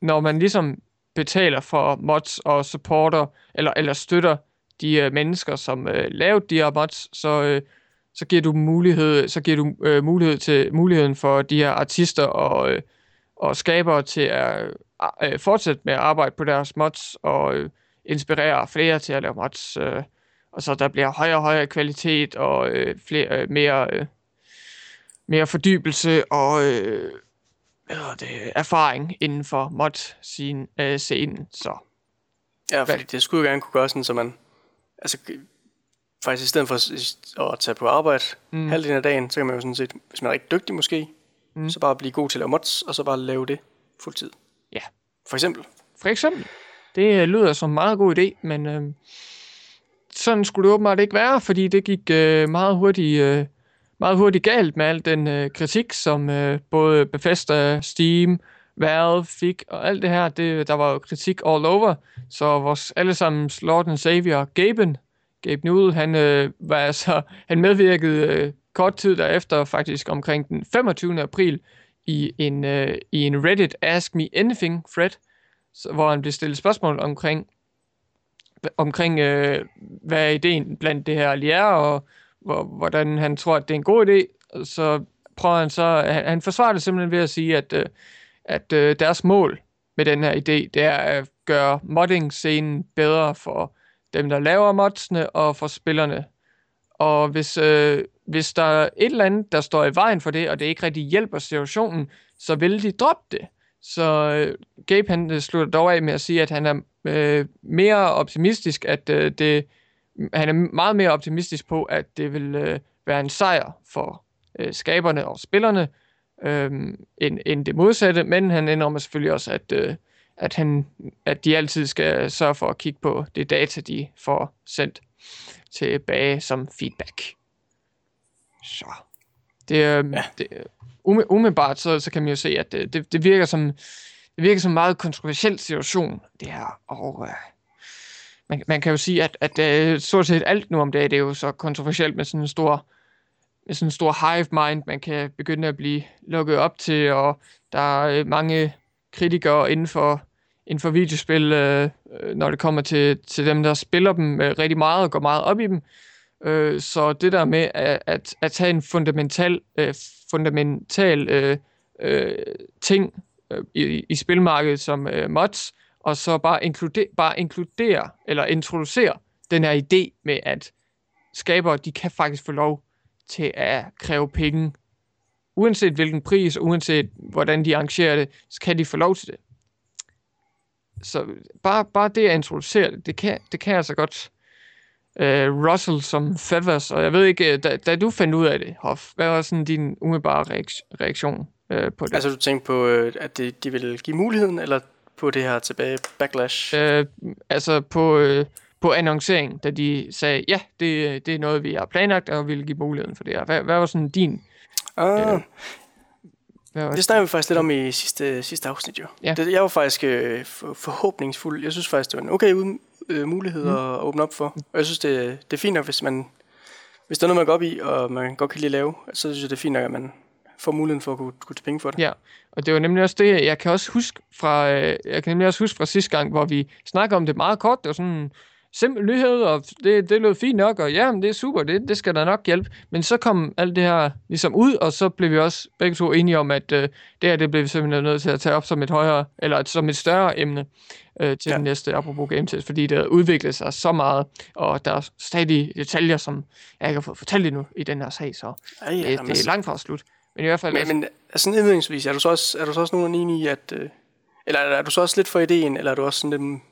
når man ligesom betaler for mods og supporter, eller, eller støtter de øh, mennesker, som øh, lavede de her mods, så, øh, så giver du mulighed, så giver du øh, mulighed til muligheden for de her artister og, øh, og skabere til at øh, fortsætte med at arbejde på deres mods og øh, inspirere flere til at lave mods. Øh, og så der bliver højere og højere kvalitet og øh, flere, øh, mere, øh, mere fordybelse og øh, hvad det, erfaring inden for mod-scenen. Øh, scenen. så Ja, fordi det skulle jo gerne kunne gøre sådan, så man... Altså, faktisk i stedet for at tage på arbejde mm. halvdelen af dagen, så kan man jo sådan set, hvis man er rigtig dygtig måske, mm. så bare blive god til at lave mods, og så bare lave det fuldtid. ja, For eksempel. For eksempel. Det øh, lyder som en meget god idé, men øh, sådan skulle det åbenbart ikke være, fordi det gik øh, meget, hurtigt, øh, meget hurtigt galt med al den øh, kritik, som øh, både Bethesda, Steam, Valve fik, og alt det her, det, der var jo kritik all over. Så vores allesammens Lord and Savior, Gaben, Gabe Newell, han, øh, var altså, *laughs* han medvirkede øh, kort tid derefter, faktisk omkring den 25. april, i en, øh, i en Reddit Ask Me Anything thread, så, hvor han blev stillet spørgsmål omkring, omkring øh, hvad er ideen blandt det her lige og hvor, hvordan han tror, at det er en god idé. Og Så prøver han så, han, han forsvarer det simpelthen ved at sige, at, øh, at øh, deres mål med den her idé, det er at gøre modding-scenen bedre for dem, der laver modsene, og for spillerne. Og hvis, øh, hvis der er et eller andet, der står i vejen for det, og det ikke rigtig hjælper situationen, så vil de droppe det. Så øh, Gabe han øh, slutter dog af med at sige, at han er øh, mere optimistisk, at øh, det, han er meget mere optimistisk på, at det vil øh, være en sejr for øh, skaberne og spillerne, øh, end, end det modsatte, men han indrømmer selvfølgelig også, at, øh, at, han, at de altid skal sørge for at kigge på det data, de får sendt tilbage som feedback. Så. Det, øh, ja. det, ume, umiddelbart, så, så kan man jo se, at det, det, det virker som det virker som en meget kontroversiel situation, det her. Og øh, man, man kan jo sige, at, at øh, stort set alt nu om dagen, det er jo så kontroversielt med sådan en stor med sådan en stor hive mind, man kan begynde at blive lukket op til, og der er øh, mange kritikere inden for, inden for videospil, øh, øh, når det kommer til, til dem, der spiller dem øh, rigtig meget og går meget op i dem. Øh, så det der med at, at, at tage en fundamental, øh, fundamental øh, øh, ting øh, i, i spilmarkedet som øh, mods, og så bare inkludere, bare inkludere eller introducere den her idé med, at skabere, de kan faktisk få lov til at kræve penge. Uanset hvilken pris, uanset hvordan de arrangerer det, så kan de få lov til det. Så bare, bare det at introducere det, det kan, det kan altså godt uh, Russell som Fevers, og jeg ved ikke, da, da du fandt ud af det, Hoff, hvad var sådan din umiddelbare reaktion uh, på det? Altså du tænkte på, at de, de ville give muligheden, eller på det her tilbage backlash? Uh, altså på, uh, på annoncering, da de sagde, ja, det, det er noget, vi har planlagt, og vil give muligheden for det her. Hvad, hvad var sådan din... Uh, uh, det snakker vi faktisk lidt om i sidste, sidste afsnit, jo. Ja. Det, jeg var faktisk uh, forhåbningsfuld. Jeg synes faktisk, det var en okay uden, uh, mulighed mm. at åbne op for. Og jeg synes, det, det er fint nok, hvis man... Hvis der er noget, man går op i, og man godt kan lide at lave, så synes jeg, det er fint nok, at man får muligheden for at kunne, kunne tage penge for det. Ja, og det var nemlig også det, jeg kan også huske fra, jeg kan nemlig også huske fra sidste gang, hvor vi snakkede om det meget kort. Det var sådan simpel nyhed, og det, det lød fint nok, og ja, men det er super, det, det skal da nok hjælpe. Men så kom alt det her ligesom ud, og så blev vi også begge to enige om, at øh, det her, det blev vi simpelthen nødt til at tage op som et højere, eller som et større emne øh, til ja. den næste, apropos Game Test, fordi det har udviklet sig så meget, og der er stadig detaljer, som jeg ikke har fået fortalt endnu i den her sag, så Ej, ja, det, det er langt fra slut. Men i hvert fald... Men, altså, men altså, indledningsvis, er du så også, er du så også nogen enig i, at... Øh, eller er du så også lidt for ideen, eller er du også sådan lidt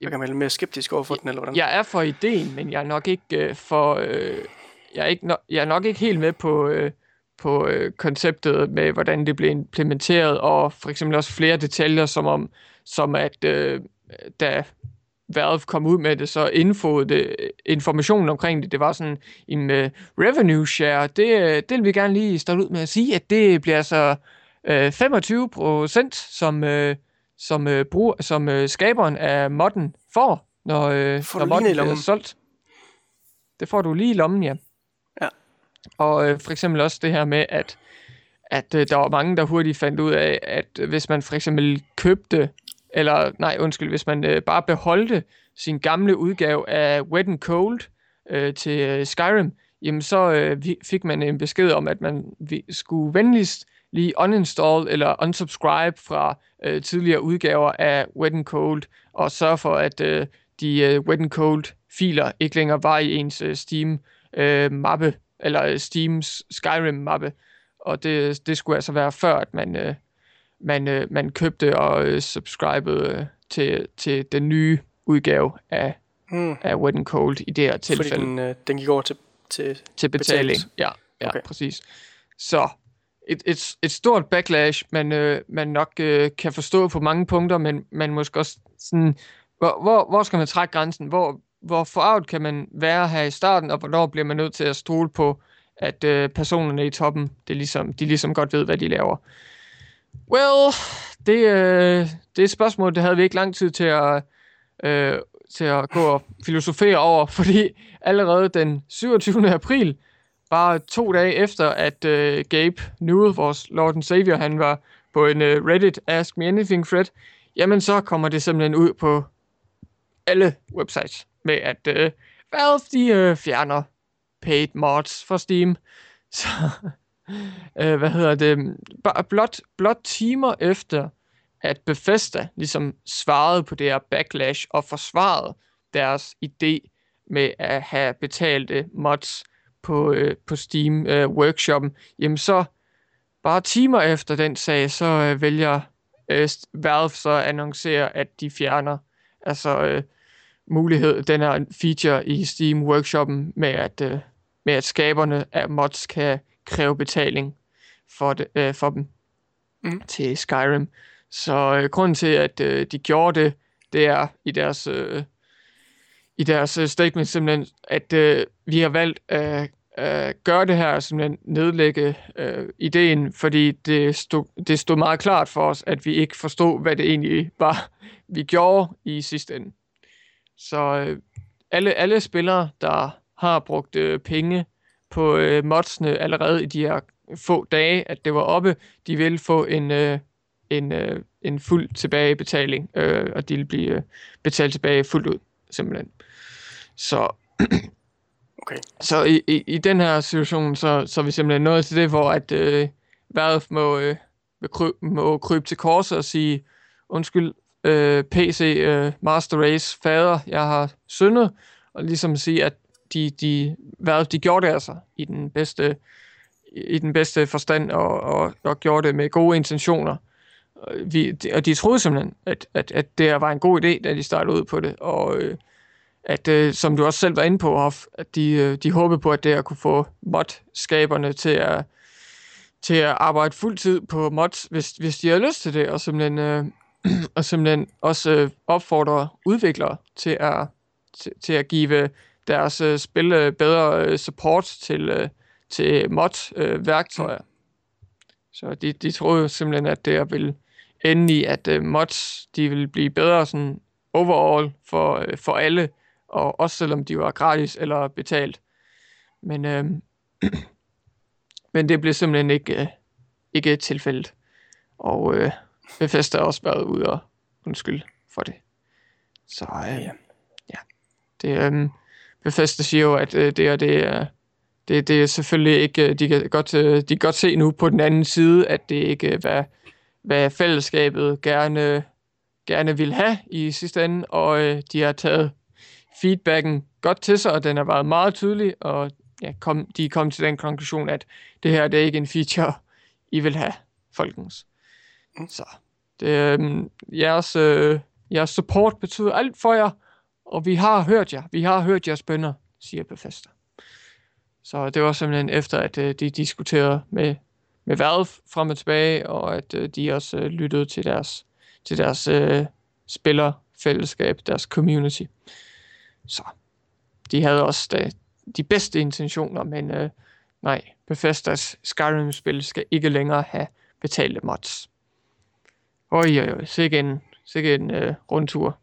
jeg kan være mere skeptisk over for den, eller hvordan? Jeg er for ideen, men jeg er nok ikke øh, for... Øh, jeg, er ikke no, jeg er nok ikke helt med på, øh, på øh, konceptet med, hvordan det bliver implementeret, og for eksempel også flere detaljer, som om som at øh, da Valve kom ud med det, så infoede det, informationen omkring det, det var sådan en uh, revenue share, det, øh, det vil vi gerne lige starte ud med at sige, at det bliver så uh, 25 procent, som, uh, som, øh, bruger, som øh, skaberen af modden får, når, øh, får når modden bliver solgt. Det får du lige i lommen, ja. Ja. Og øh, for eksempel også det her med, at, at øh, der var mange, der hurtigt fandt ud af, at hvis man for eksempel købte, eller nej, undskyld, hvis man øh, bare beholdte sin gamle udgave af Wet and Cold øh, til øh, Skyrim, jamen så øh, fik man en besked om, at man vi, skulle venligst lige uninstall eller unsubscribe fra øh, tidligere udgaver af Wet and Cold, og sørge for, at øh, de øh, Wet and Cold filer ikke længere var i ens øh, Steam øh, mappe, eller øh, Steams Skyrim mappe. Og det, det skulle altså være før, at man, øh, man, øh, man købte og øh, subscribede øh, til, til den nye udgave af, mm. af Wet and Cold i det her tilfælde. Fordi den, øh, den gik over til, til, til betaling. Betalt. Ja, ja okay. præcis. Så et, et, et stort backlash, man, øh, man nok øh, kan forstå på mange punkter, men man måske også sådan, hvor, hvor, hvor skal man trække grænsen? Hvor, hvor forarvet kan man være her i starten, og hvornår bliver man nødt til at stole på, at øh, personerne i toppen, det er ligesom, de ligesom godt ved, hvad de laver? Well, det, øh, det er et spørgsmål, det havde vi ikke lang tid til at, øh, til at gå og filosofere over, *laughs* fordi allerede den 27. april, bare to dage efter, at øh, Gabe Newell, vores Lord and Savior, han var på en øh, Reddit Ask Me Anything thread, jamen så kommer det simpelthen ud på alle websites med, at øh, Valve de øh, fjerner paid mods for Steam. *laughs* Så, øh, hvad hedder det? Bare blot, blot timer efter, at Bethesda ligesom svarede på det her backlash og forsvarede deres idé med at have betalte mods, på, øh, på Steam øh, workshoppen, jamen så bare timer efter den sag, så øh, vælger øh, Valve så at annoncere, at de fjerner altså øh, mulighed, den her feature i Steam workshoppen med at, øh, med at skaberne af mods kan kræve betaling for, det, øh, for dem mm. til Skyrim. Så øh, grunden til, at øh, de gjorde det, det er i deres øh, i deres uh, statement simpelthen, at uh, vi har valgt at øh, gøre det her, simpelthen nedlægge øh, ideen, fordi det stod, det stod meget klart for os, at vi ikke forstod, hvad det egentlig var, *laughs* vi gjorde i sidste ende. Så øh, alle, alle spillere, der har brugt øh, penge på øh, modsene allerede i de her få dage, at det var oppe, de vil få en, øh, en øh, en fuld tilbagebetaling, øh, og de vil blive øh, betalt tilbage fuldt ud, simpelthen. Så, *clears throat* Okay. så i, i, i den her situation, så, så er vi simpelthen nået til det, hvor at øh, Valve må, øh, må, kry, må krybe til korset og sige, undskyld, øh, PC øh, Master Race fader, jeg har syndet, og ligesom sige, at de, de, Valve, de gjorde det altså i den bedste, i den bedste forstand, og, og, og gjorde det med gode intentioner. Og Vi, og de troede simpelthen, at, at, at det her var en god idé, da de startede ud på det, og øh, at, øh, som du også selv var inde på, Hoff, at de, øh, de håbede på, at det at kunne få mod-skaberne til at, til at arbejde fuldtid på mods, hvis, hvis de har lyst til det, og simpelthen, øh, *clears throat* og simpelthen også øh, opfordre udviklere til at, til, til at give deres øh, spil øh, bedre øh, support til, øh, til mod-værktøjer. Øh, Så de, de troede simpelthen, at det ville ende i, at øh, mods de ville blive bedre sådan overall for, øh, for alle, og også selvom de var gratis eller betalt. Men, øh, *clears throat* men det blev simpelthen ikke, øh, ikke tilfældet. Og øh, Bethesda har også været ude og undskylde for det. Så øh, Ja. ja. Det, øh, Bethesda siger jo, at øh, det er det er det, det er selvfølgelig ikke, øh, de kan, godt, øh, de kan godt se nu på den anden side, at det ikke er, hvad, hvad fællesskabet gerne, gerne vil have i sidste ende, og øh, de har taget feedbacken godt til sig, og den har været meget tydelig, og ja, kom, de er kommet til den konklusion, at det her det er ikke en feature, *laughs* I vil have, folkens. Så det, øh, jeres, øh, jeres support betyder alt for jer, og vi har hørt jer. Vi har hørt jeres bønder, siger Bethesda. Så det var simpelthen efter, at øh, de diskuterede med, med Valve frem og tilbage, og at øh, de også øh, lyttede til deres, til deres øh, spillerfællesskab, deres community. Så de havde også de, de bedste intentioner, men øh, nej, Bethesdas Skyrim-spil skal ikke længere have betalte mods. Oj, oj, oj, sikke en, sikke en øh, rundtur.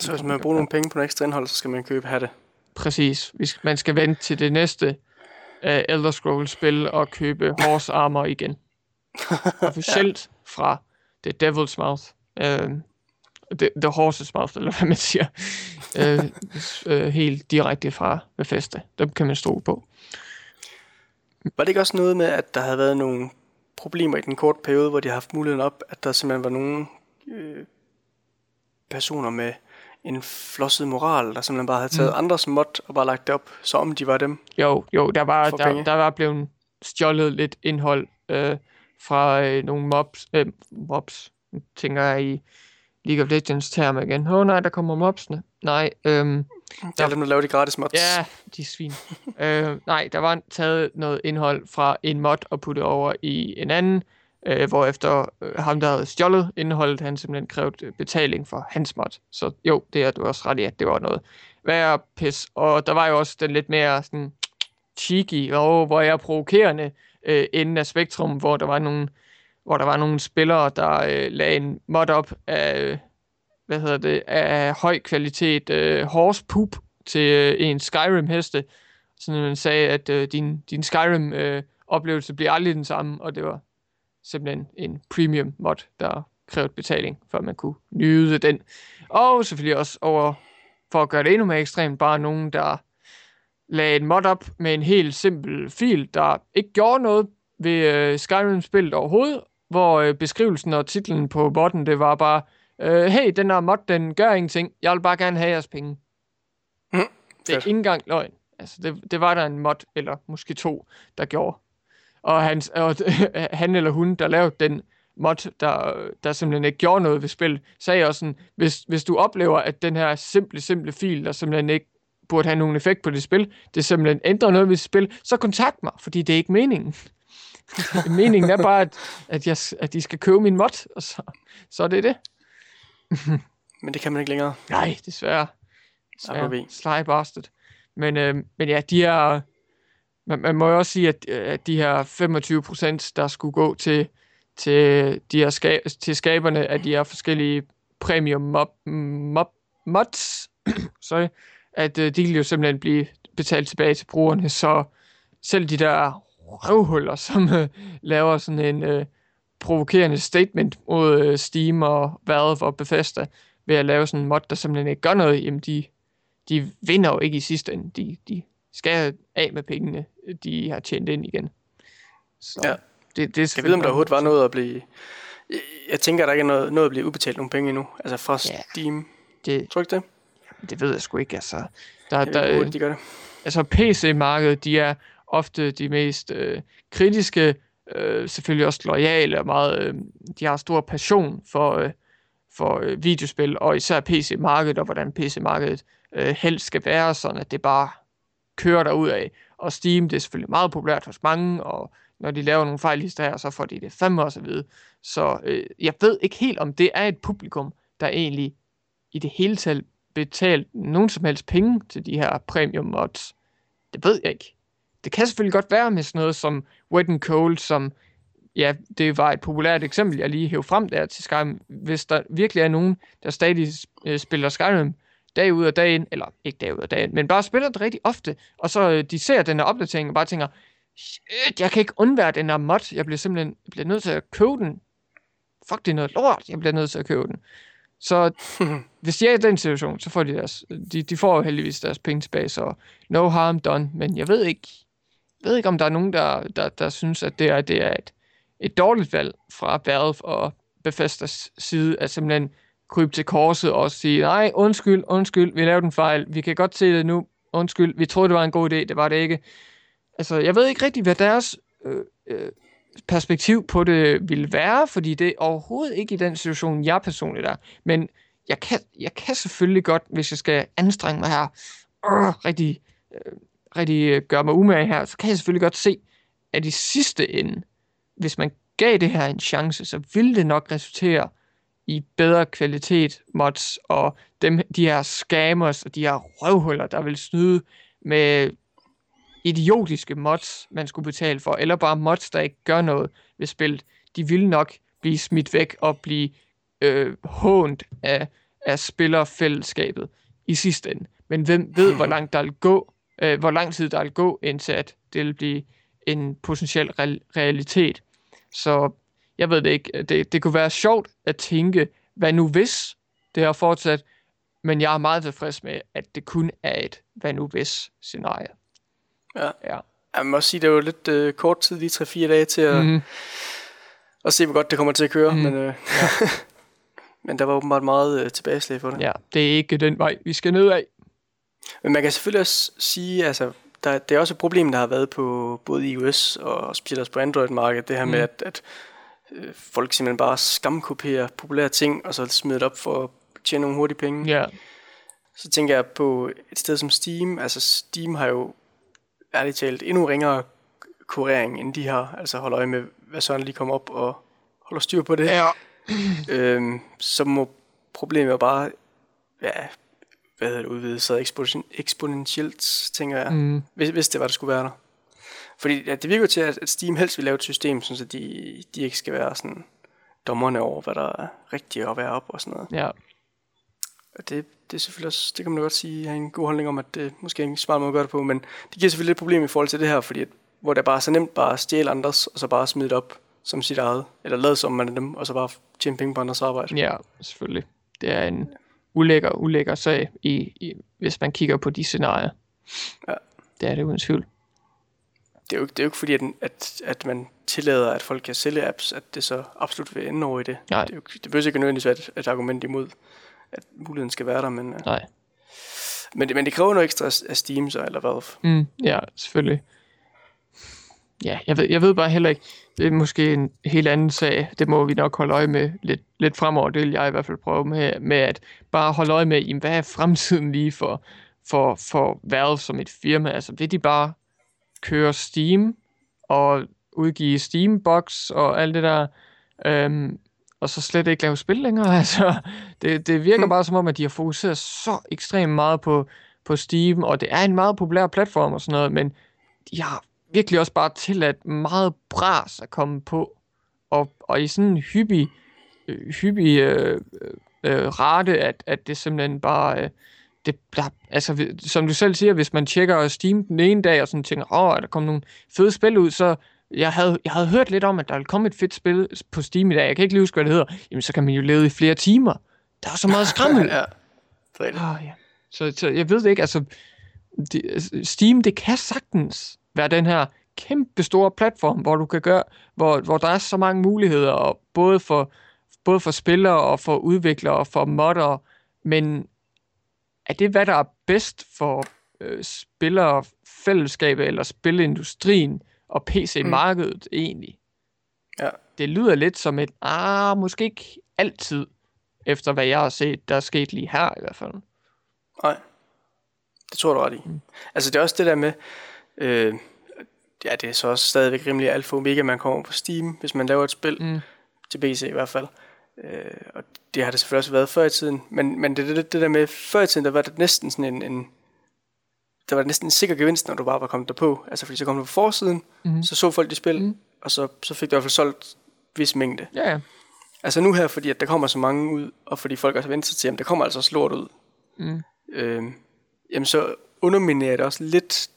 Så hvis man vil bruge nogle penge på noget ekstra indhold, så skal man købe hatte. Præcis. Vi skal, man skal vente til det næste uh, Elder Scrolls-spil og købe Horse Armor igen. *laughs* Officielt fra The Devil's Mouth. Uh, the, the Horse's Mouth, eller hvad man siger. Uh, uh, helt direkte fra Bethesda. Dem kan man stole på. Var det ikke også noget med, at der havde været nogle problemer i den korte periode, hvor de har haft muligheden op, at der simpelthen var nogle øh, personer med en flosset moral, der simpelthen bare havde taget mm. andres mod og bare lagt det op, så om de var dem. Jo, jo, der var, der, penge. der var blevet stjålet lidt indhold øh, fra øh, nogle mobs. Øh, mobs, tænker jeg i League of Legends term igen. Åh oh, nej, der kommer mobsene. Nej, øhm, Det er dem, der laver de gratis mods. ja, de svin. *laughs* øh, nej, der var taget noget indhold fra en mod og puttet over i en anden, øh, hvor efter øh, ham, der havde stjålet indholdet, han simpelthen krævede øh, betaling for hans mod. Så jo, det er du også ret i, at det var noget værre pis. Og der var jo også den lidt mere sådan cheeky, og hvor jeg er provokerende øh, enden af spektrum, hvor der var nogle, hvor der var nogle spillere, der øh, lagde en mod op af, hvad hedder det, af høj kvalitet øh, horse poop til øh, en Skyrim-heste. Så man sagde, at øh, din, din Skyrim-oplevelse øh, bliver aldrig den samme, og det var simpelthen en premium mod, der krævede betaling, for at man kunne nyde den. Og selvfølgelig også over, for at gøre det endnu mere ekstremt, bare nogen, der lagde en mod op med en helt simpel fil, der ikke gjorde noget ved øh, Skyrim-spillet overhovedet, hvor øh, beskrivelsen og titlen på modden, det var bare, øh, hey, den her mod, den gør ingenting, jeg vil bare gerne have jeres penge. Mm, det er fedt. ikke engang løgn. Altså, det, det var der en mod, eller måske to, der gjorde. Og, han, og *laughs* han eller hun, der lavede den mod, der, der simpelthen ikke gjorde noget ved spil, sagde også sådan, hvis, hvis du oplever, at den her simple, simple fil, der simpelthen ikke burde have nogen effekt på dit spil, det simpelthen ændrer noget ved spil, så kontakt mig, fordi det er ikke meningen. *laughs* meningen er bare, at, at, jeg, at de skal købe min mod, og så, så er det det. *laughs* Men det kan man ikke længere. Nej, desværre. Desværre. Sly bastard. Men, øh, men ja, de er... Man, man må jo også sige, at, at de her 25 procent, der skulle gå til, til, de her ska, til skaberne af de her forskellige premium mob, mob, mods, *clears throat* sorry, at øh, de vil jo simpelthen blive betalt tilbage til brugerne, så selv de der røvhuller, som øh, laver sådan en øh, provokerende statement mod øh, Steam og Valve og Bethesda ved at lave sådan en mod, der simpelthen ikke gør noget, jamen de, de vinder jo ikke i sidste ende. De, de skal af med pengene, de har tjent ind igen. Så ja. det, det er jeg ved, om der overhovedet var noget at blive... Jeg tænker, der ikke er noget, noget at blive udbetalt nogle penge endnu, altså fra Steam. Ja, det, Tror du ikke det? Det ved jeg sgu ikke, altså. Der, der, der, de gør det. Altså PC-markedet, de er ofte de mest øh, kritiske, øh, selvfølgelig også lojale og meget, øh, de har stor passion for, øh, for øh, videospil, og især PC-markedet, og hvordan PC-markedet øh, helst skal være, sådan at det bare kører derud af. Og Steam, det er selvfølgelig meget populært hos mange, og når de laver nogle fejllister her, så får de det fandme også at vide. Så øh, jeg ved ikke helt, om det er et publikum, der egentlig i det hele taget betalt nogen som helst penge til de her premium mods. Det ved jeg ikke. Det kan selvfølgelig godt være med sådan noget som Wet and Cold, som ja, det var et populært eksempel, jeg lige hævde frem der til Skyrim. Hvis der virkelig er nogen, der stadig øh, spiller Skyrim dag ud og dag ind, eller ikke dag ud og dag ind, men bare spiller det rigtig ofte, og så øh, de ser den her opdatering og bare tænker, shit, jeg kan ikke undvære den her mod, jeg bliver simpelthen jeg bliver nødt til at købe den. Fuck, det er noget lort, jeg bliver nødt til at købe den. Så *laughs* hvis de er i den situation, så får de deres, de, de får jo heldigvis deres penge tilbage, så no harm done, men jeg ved ikke, ved ikke om der er nogen, der, der, der synes, at det er, det er et, et dårligt valg fra Valve og Bethesdas side, at simpelthen krybe til korset og sige, nej, undskyld, undskyld, vi lavede en fejl, vi kan godt se det nu, undskyld, vi troede, det var en god idé, det var det ikke. Altså, jeg ved ikke rigtig, hvad deres øh, øh, perspektiv på det vil være, fordi det er overhovedet ikke i den situation, jeg personligt er. Men jeg kan, jeg kan selvfølgelig godt, hvis jeg skal anstrenge mig her, øh, rigtig, øh, rigtig øh, gøre mig umage her, så kan jeg selvfølgelig godt se, at i sidste ende, hvis man gav det her en chance, så ville det nok resultere i bedre kvalitet mods, og dem, de her scammers og de her røvhuller, der vil snyde med idiotiske mods, man skulle betale for, eller bare mods, der ikke gør noget ved spillet, de ville nok blive smidt væk og blive øh, hånt af, af spillerfællesskabet i sidste ende. Men hvem ved, hvor langt der vil gå, øh, hvor lang tid der vil gå, indtil at det vil blive en potentiel re- realitet. Så jeg ved det ikke. Det, det kunne være sjovt at tænke, hvad nu hvis det har fortsat, men jeg er meget tilfreds med, at det kun er et hvad nu hvis scenarie. Ja. ja. Jeg må også sige, det er jo lidt øh, kort tid, lige 3-4 dage til at, mm-hmm. at se, hvor godt det kommer til at køre. Mm. Men, øh, ja. *laughs* men der var åbenbart meget øh, tilbageslag for det. Ja, det er ikke den vej, vi skal ned af. Men man kan selvfølgelig også sige, altså, der, det er også et problem, der har været på både iOS og specielt også på Android-markedet, det her mm. med, at, at øh, folk simpelthen bare skamkopierer populære ting, og så smider det op for at tjene nogle hurtige penge. Ja. Så tænker jeg på et sted som Steam. Altså Steam har jo ærligt talt endnu ringere kurering, end de har. Altså holder øje med, hvad sådan lige kommer op og holder styr på det. Ja. øhm, så må problemet jo bare ja, hvad hedder det, udvide sig ekspon- eksponentielt, tænker jeg, mm. hvis, hvis det var, det skulle være der. Fordi ja, det virker til, at, at Steam helst vil lave et system, så de, de ikke skal være sådan dommerne over, hvad der er rigtigt at være op og sådan noget. Ja. Og det, det er selvfølgelig også, det kan man godt sige, har en god holdning om, at det måske er en smart måde at gøre det på, men det giver selvfølgelig et problem i forhold til det her, fordi at, hvor det er bare så nemt bare at stjæle andres, og så bare smide det op som sit eget, eller lade som man er dem, og så bare tjene penge på andres arbejde. Ja, selvfølgelig. Det er en ulækker, ulækker sag, i, i, hvis man kigger på de scenarier. Ja. Det er det uden tvivl. Det er jo, det er jo ikke fordi, at, at, at man tillader, at folk kan sælge apps, at det så absolut vil ende over i det. Nej. Det, er jo, det behøver ikke nødvendigvis være et, et argument imod at muligheden skal være der, men... Nej. Men men det kræver noget ekstra af Steam så, eller Valve. Mm, ja, selvfølgelig. Ja, jeg ved, jeg ved bare heller ikke, det er måske en helt anden sag, det må vi nok holde øje med lidt, lidt fremover, det vil jeg i hvert fald prøve med, med at bare holde øje med, jamen, hvad er fremtiden lige for, for, for Valve som et firma, altså vil de bare køre Steam og udgive Steambox og alt det der, øhm, og så slet ikke lave spil længere. *laughs* Altså, det, det virker hmm. bare som om, at de har fokuseret så ekstremt meget på, på Steam, og det er en meget populær platform og sådan noget, men de har virkelig også bare tilladt meget bras at komme på, og, og i sådan en hyppig, øh, hyppig øh, øh, rate, at, at det simpelthen bare... Øh, det, der, altså, som du selv siger, hvis man tjekker Steam den ene dag, og sådan tænker, åh, er der kommet nogle fede spil ud, så jeg havde, jeg havde hørt lidt om, at der ville komme et fedt spil på Steam i dag. Jeg kan ikke lige huske, hvad det hedder. Jamen, så kan man jo leve i flere timer. Der er så meget skrammel. *laughs* ja. Ah, ja. Så, så jeg ved det ikke, altså det, Steam, det kan sagtens være den her kæmpe store platform, hvor du kan gøre, hvor, hvor der er så mange muligheder, og både for, både for spillere og for udviklere og for modder, men er det, hvad der er bedst for øh, spillere, fællesskabet eller spilindustrien og PC-markedet mm. egentlig? Ja. Det lyder lidt som et, ah, måske ikke altid, efter hvad jeg har set, der er sket lige her i hvert fald. Nej, det tror du ret i. Mm. Altså det er også det der med, øh, ja det er så også stadigvæk rimelig alfa omega, man kommer på Steam, hvis man laver et spil, Mm. til PC i hvert fald. Øh, og det har det selvfølgelig også været før i tiden, men, men det, det, det der med, før i tiden, der var det næsten sådan en, en der var næsten en sikker gevinst, når du bare var kommet derpå. Altså fordi så kom du på forsiden, Mhm. så så folk de spil, Mhm. og så, så fik du i hvert fald solgt vis mængde. Ja, ja. Altså nu her, fordi at der kommer så mange ud, og fordi folk også venter sig til, at der kommer altså også lort ud, Mm. øh, jamen så underminerer det også lidt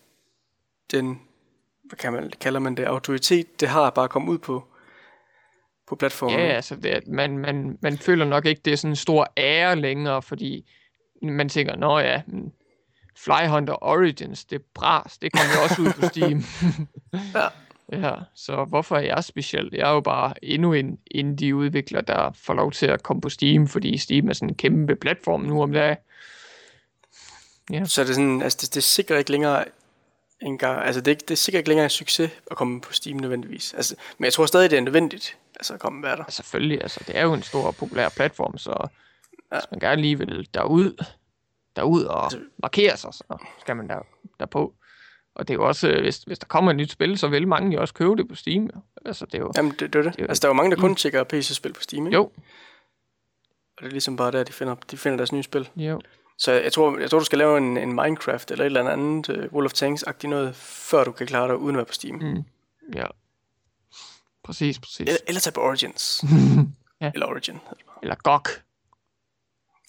den, hvad kan man, kalder man det, autoritet, det har bare at komme ud på, på platformen. Ja, altså det, man, man, man føler nok ikke, det er sådan en stor ære længere, fordi man tænker, nå ja, men Fly Hunter Origins, det er bras, det kommer jo også ud på Steam. *laughs* Ja. ja, så hvorfor er jeg speciel? Jeg er jo bare endnu en indie-udvikler, der får lov til at komme på Steam, fordi Steam er sådan en kæmpe platform nu om dagen. Så er det sådan, altså det, det sikrer ikke længere en gang, altså det, er det sikrer ikke længere en succes at komme på Steam nødvendigvis. Altså, men jeg tror stadig, det er nødvendigt, altså at komme med der. Ja, selvfølgelig, altså det er jo en stor og populær platform, så Ja. hvis man gerne lige vil derud, derud og Altså- markere sig, så skal man der, derpå. Og det er jo også, hvis, hvis der kommer et nyt spil, så vil mange jo også købe det på Steam. Altså det er jo, Jamen det, det er det. Det er jo- Altså der er jo mange, der kun tjekker PC-spil på Steam, ikke? jo, Og det er ligesom bare der, de finder, de finder deres nye spil. jo. Så jeg tror, jeg tror du skal lave en, en Minecraft eller et eller andet uh, World of Tanks-agtigt noget, før du kan klare dig uden at være på Steam. Mm. Ja. Præcis, præcis. Eller, eller tage på Origins. *laughs* Ja. Eller Origin. Eller GOG.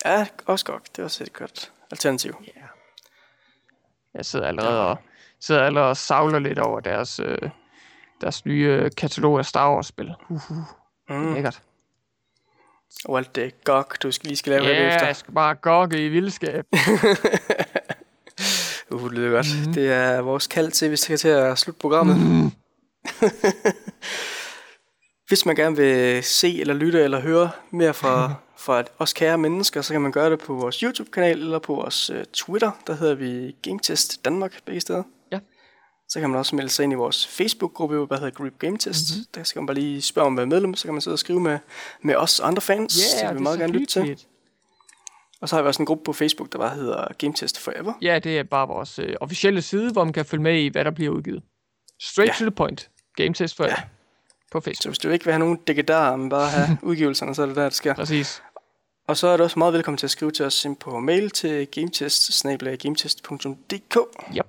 Ja, også godt. Det er også et godt alternativ. Jeg sidder allerede og, sidder allerede og savler lidt over deres, øh, deres nye katalog af Star Wars-spil. Uh, uh, Mm. lækkert. Og alt det GOG, du skal lige skal lave Ja, yeah. efter. jeg skal bare gogge i vildskab. *laughs* Uh, det lyder godt. Mhm. Mm-hmm. Det er vores kald til, hvis vi skal til at slutte programmet. Mm. *laughs* Hvis man gerne vil se eller lytte eller høre mere fra, *laughs* fra os kære mennesker, så kan man gøre det på vores YouTube-kanal eller på vores uh, Twitter. Der hedder vi GameTest Danmark begge steder. Så kan man også melde sig ind i vores Facebook-gruppe, der hedder Group GameTest. Mhm. Mm-hmm. Der skal man bare lige spørge om at være medlem, så kan man sidde og skrive med, med os andre fans. Ja, det vil vi meget så gerne lytte til. Og så har vi også en gruppe på Facebook, der bare hedder GameTest Forever. Ja, det er bare vores øh, officielle side, hvor man kan følge med i, hvad der bliver udgivet. Straight Ja. to the point. Game test for Ja. på Så Facebook. hvis du ikke vil have nogen digedar, men bare have *laughs* udgivelserne, så er det der, det sker. Præcis. Og så er du også meget velkommen til at skrive til os ind på mail til gametest gametest.dk Ja.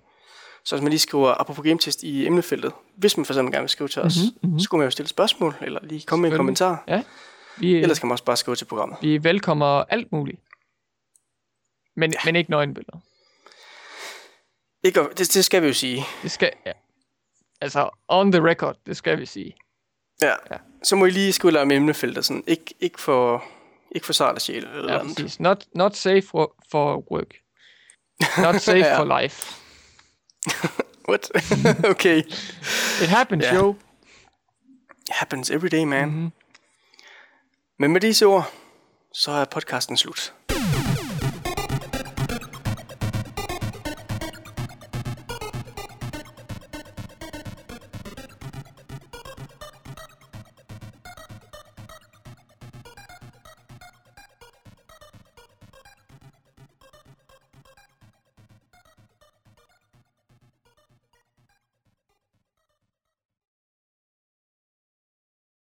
Så hvis man lige skriver apropos gametest i emnefeltet, hvis man for eksempel gerne vil skrive til os, Mhm, mhm. så kunne man jo stille spørgsmål, eller lige komme med en kommentar. Ja. Vi, Ellers kan man også bare skrive til programmet. vi velkommer alt muligt. Men, ja. men ikke nøgenbilleder. Ikke, det, det skal vi jo sige. Det skal... Ja. Altså, on the record, det skal vi sige. Ja. Ja. Så må I lige skrive med emnefeltet, sådan. Ikke, ikke for, ikke for sart og sjæl eller ja, andet. præcis. Not, not safe for, for work. *laughs* Not safe Ja. for life. *laughs* What? *laughs* okay. It happens, Ja. jo. It happens every day, man. Mhm. Men med disse ord, så er podcasten slut.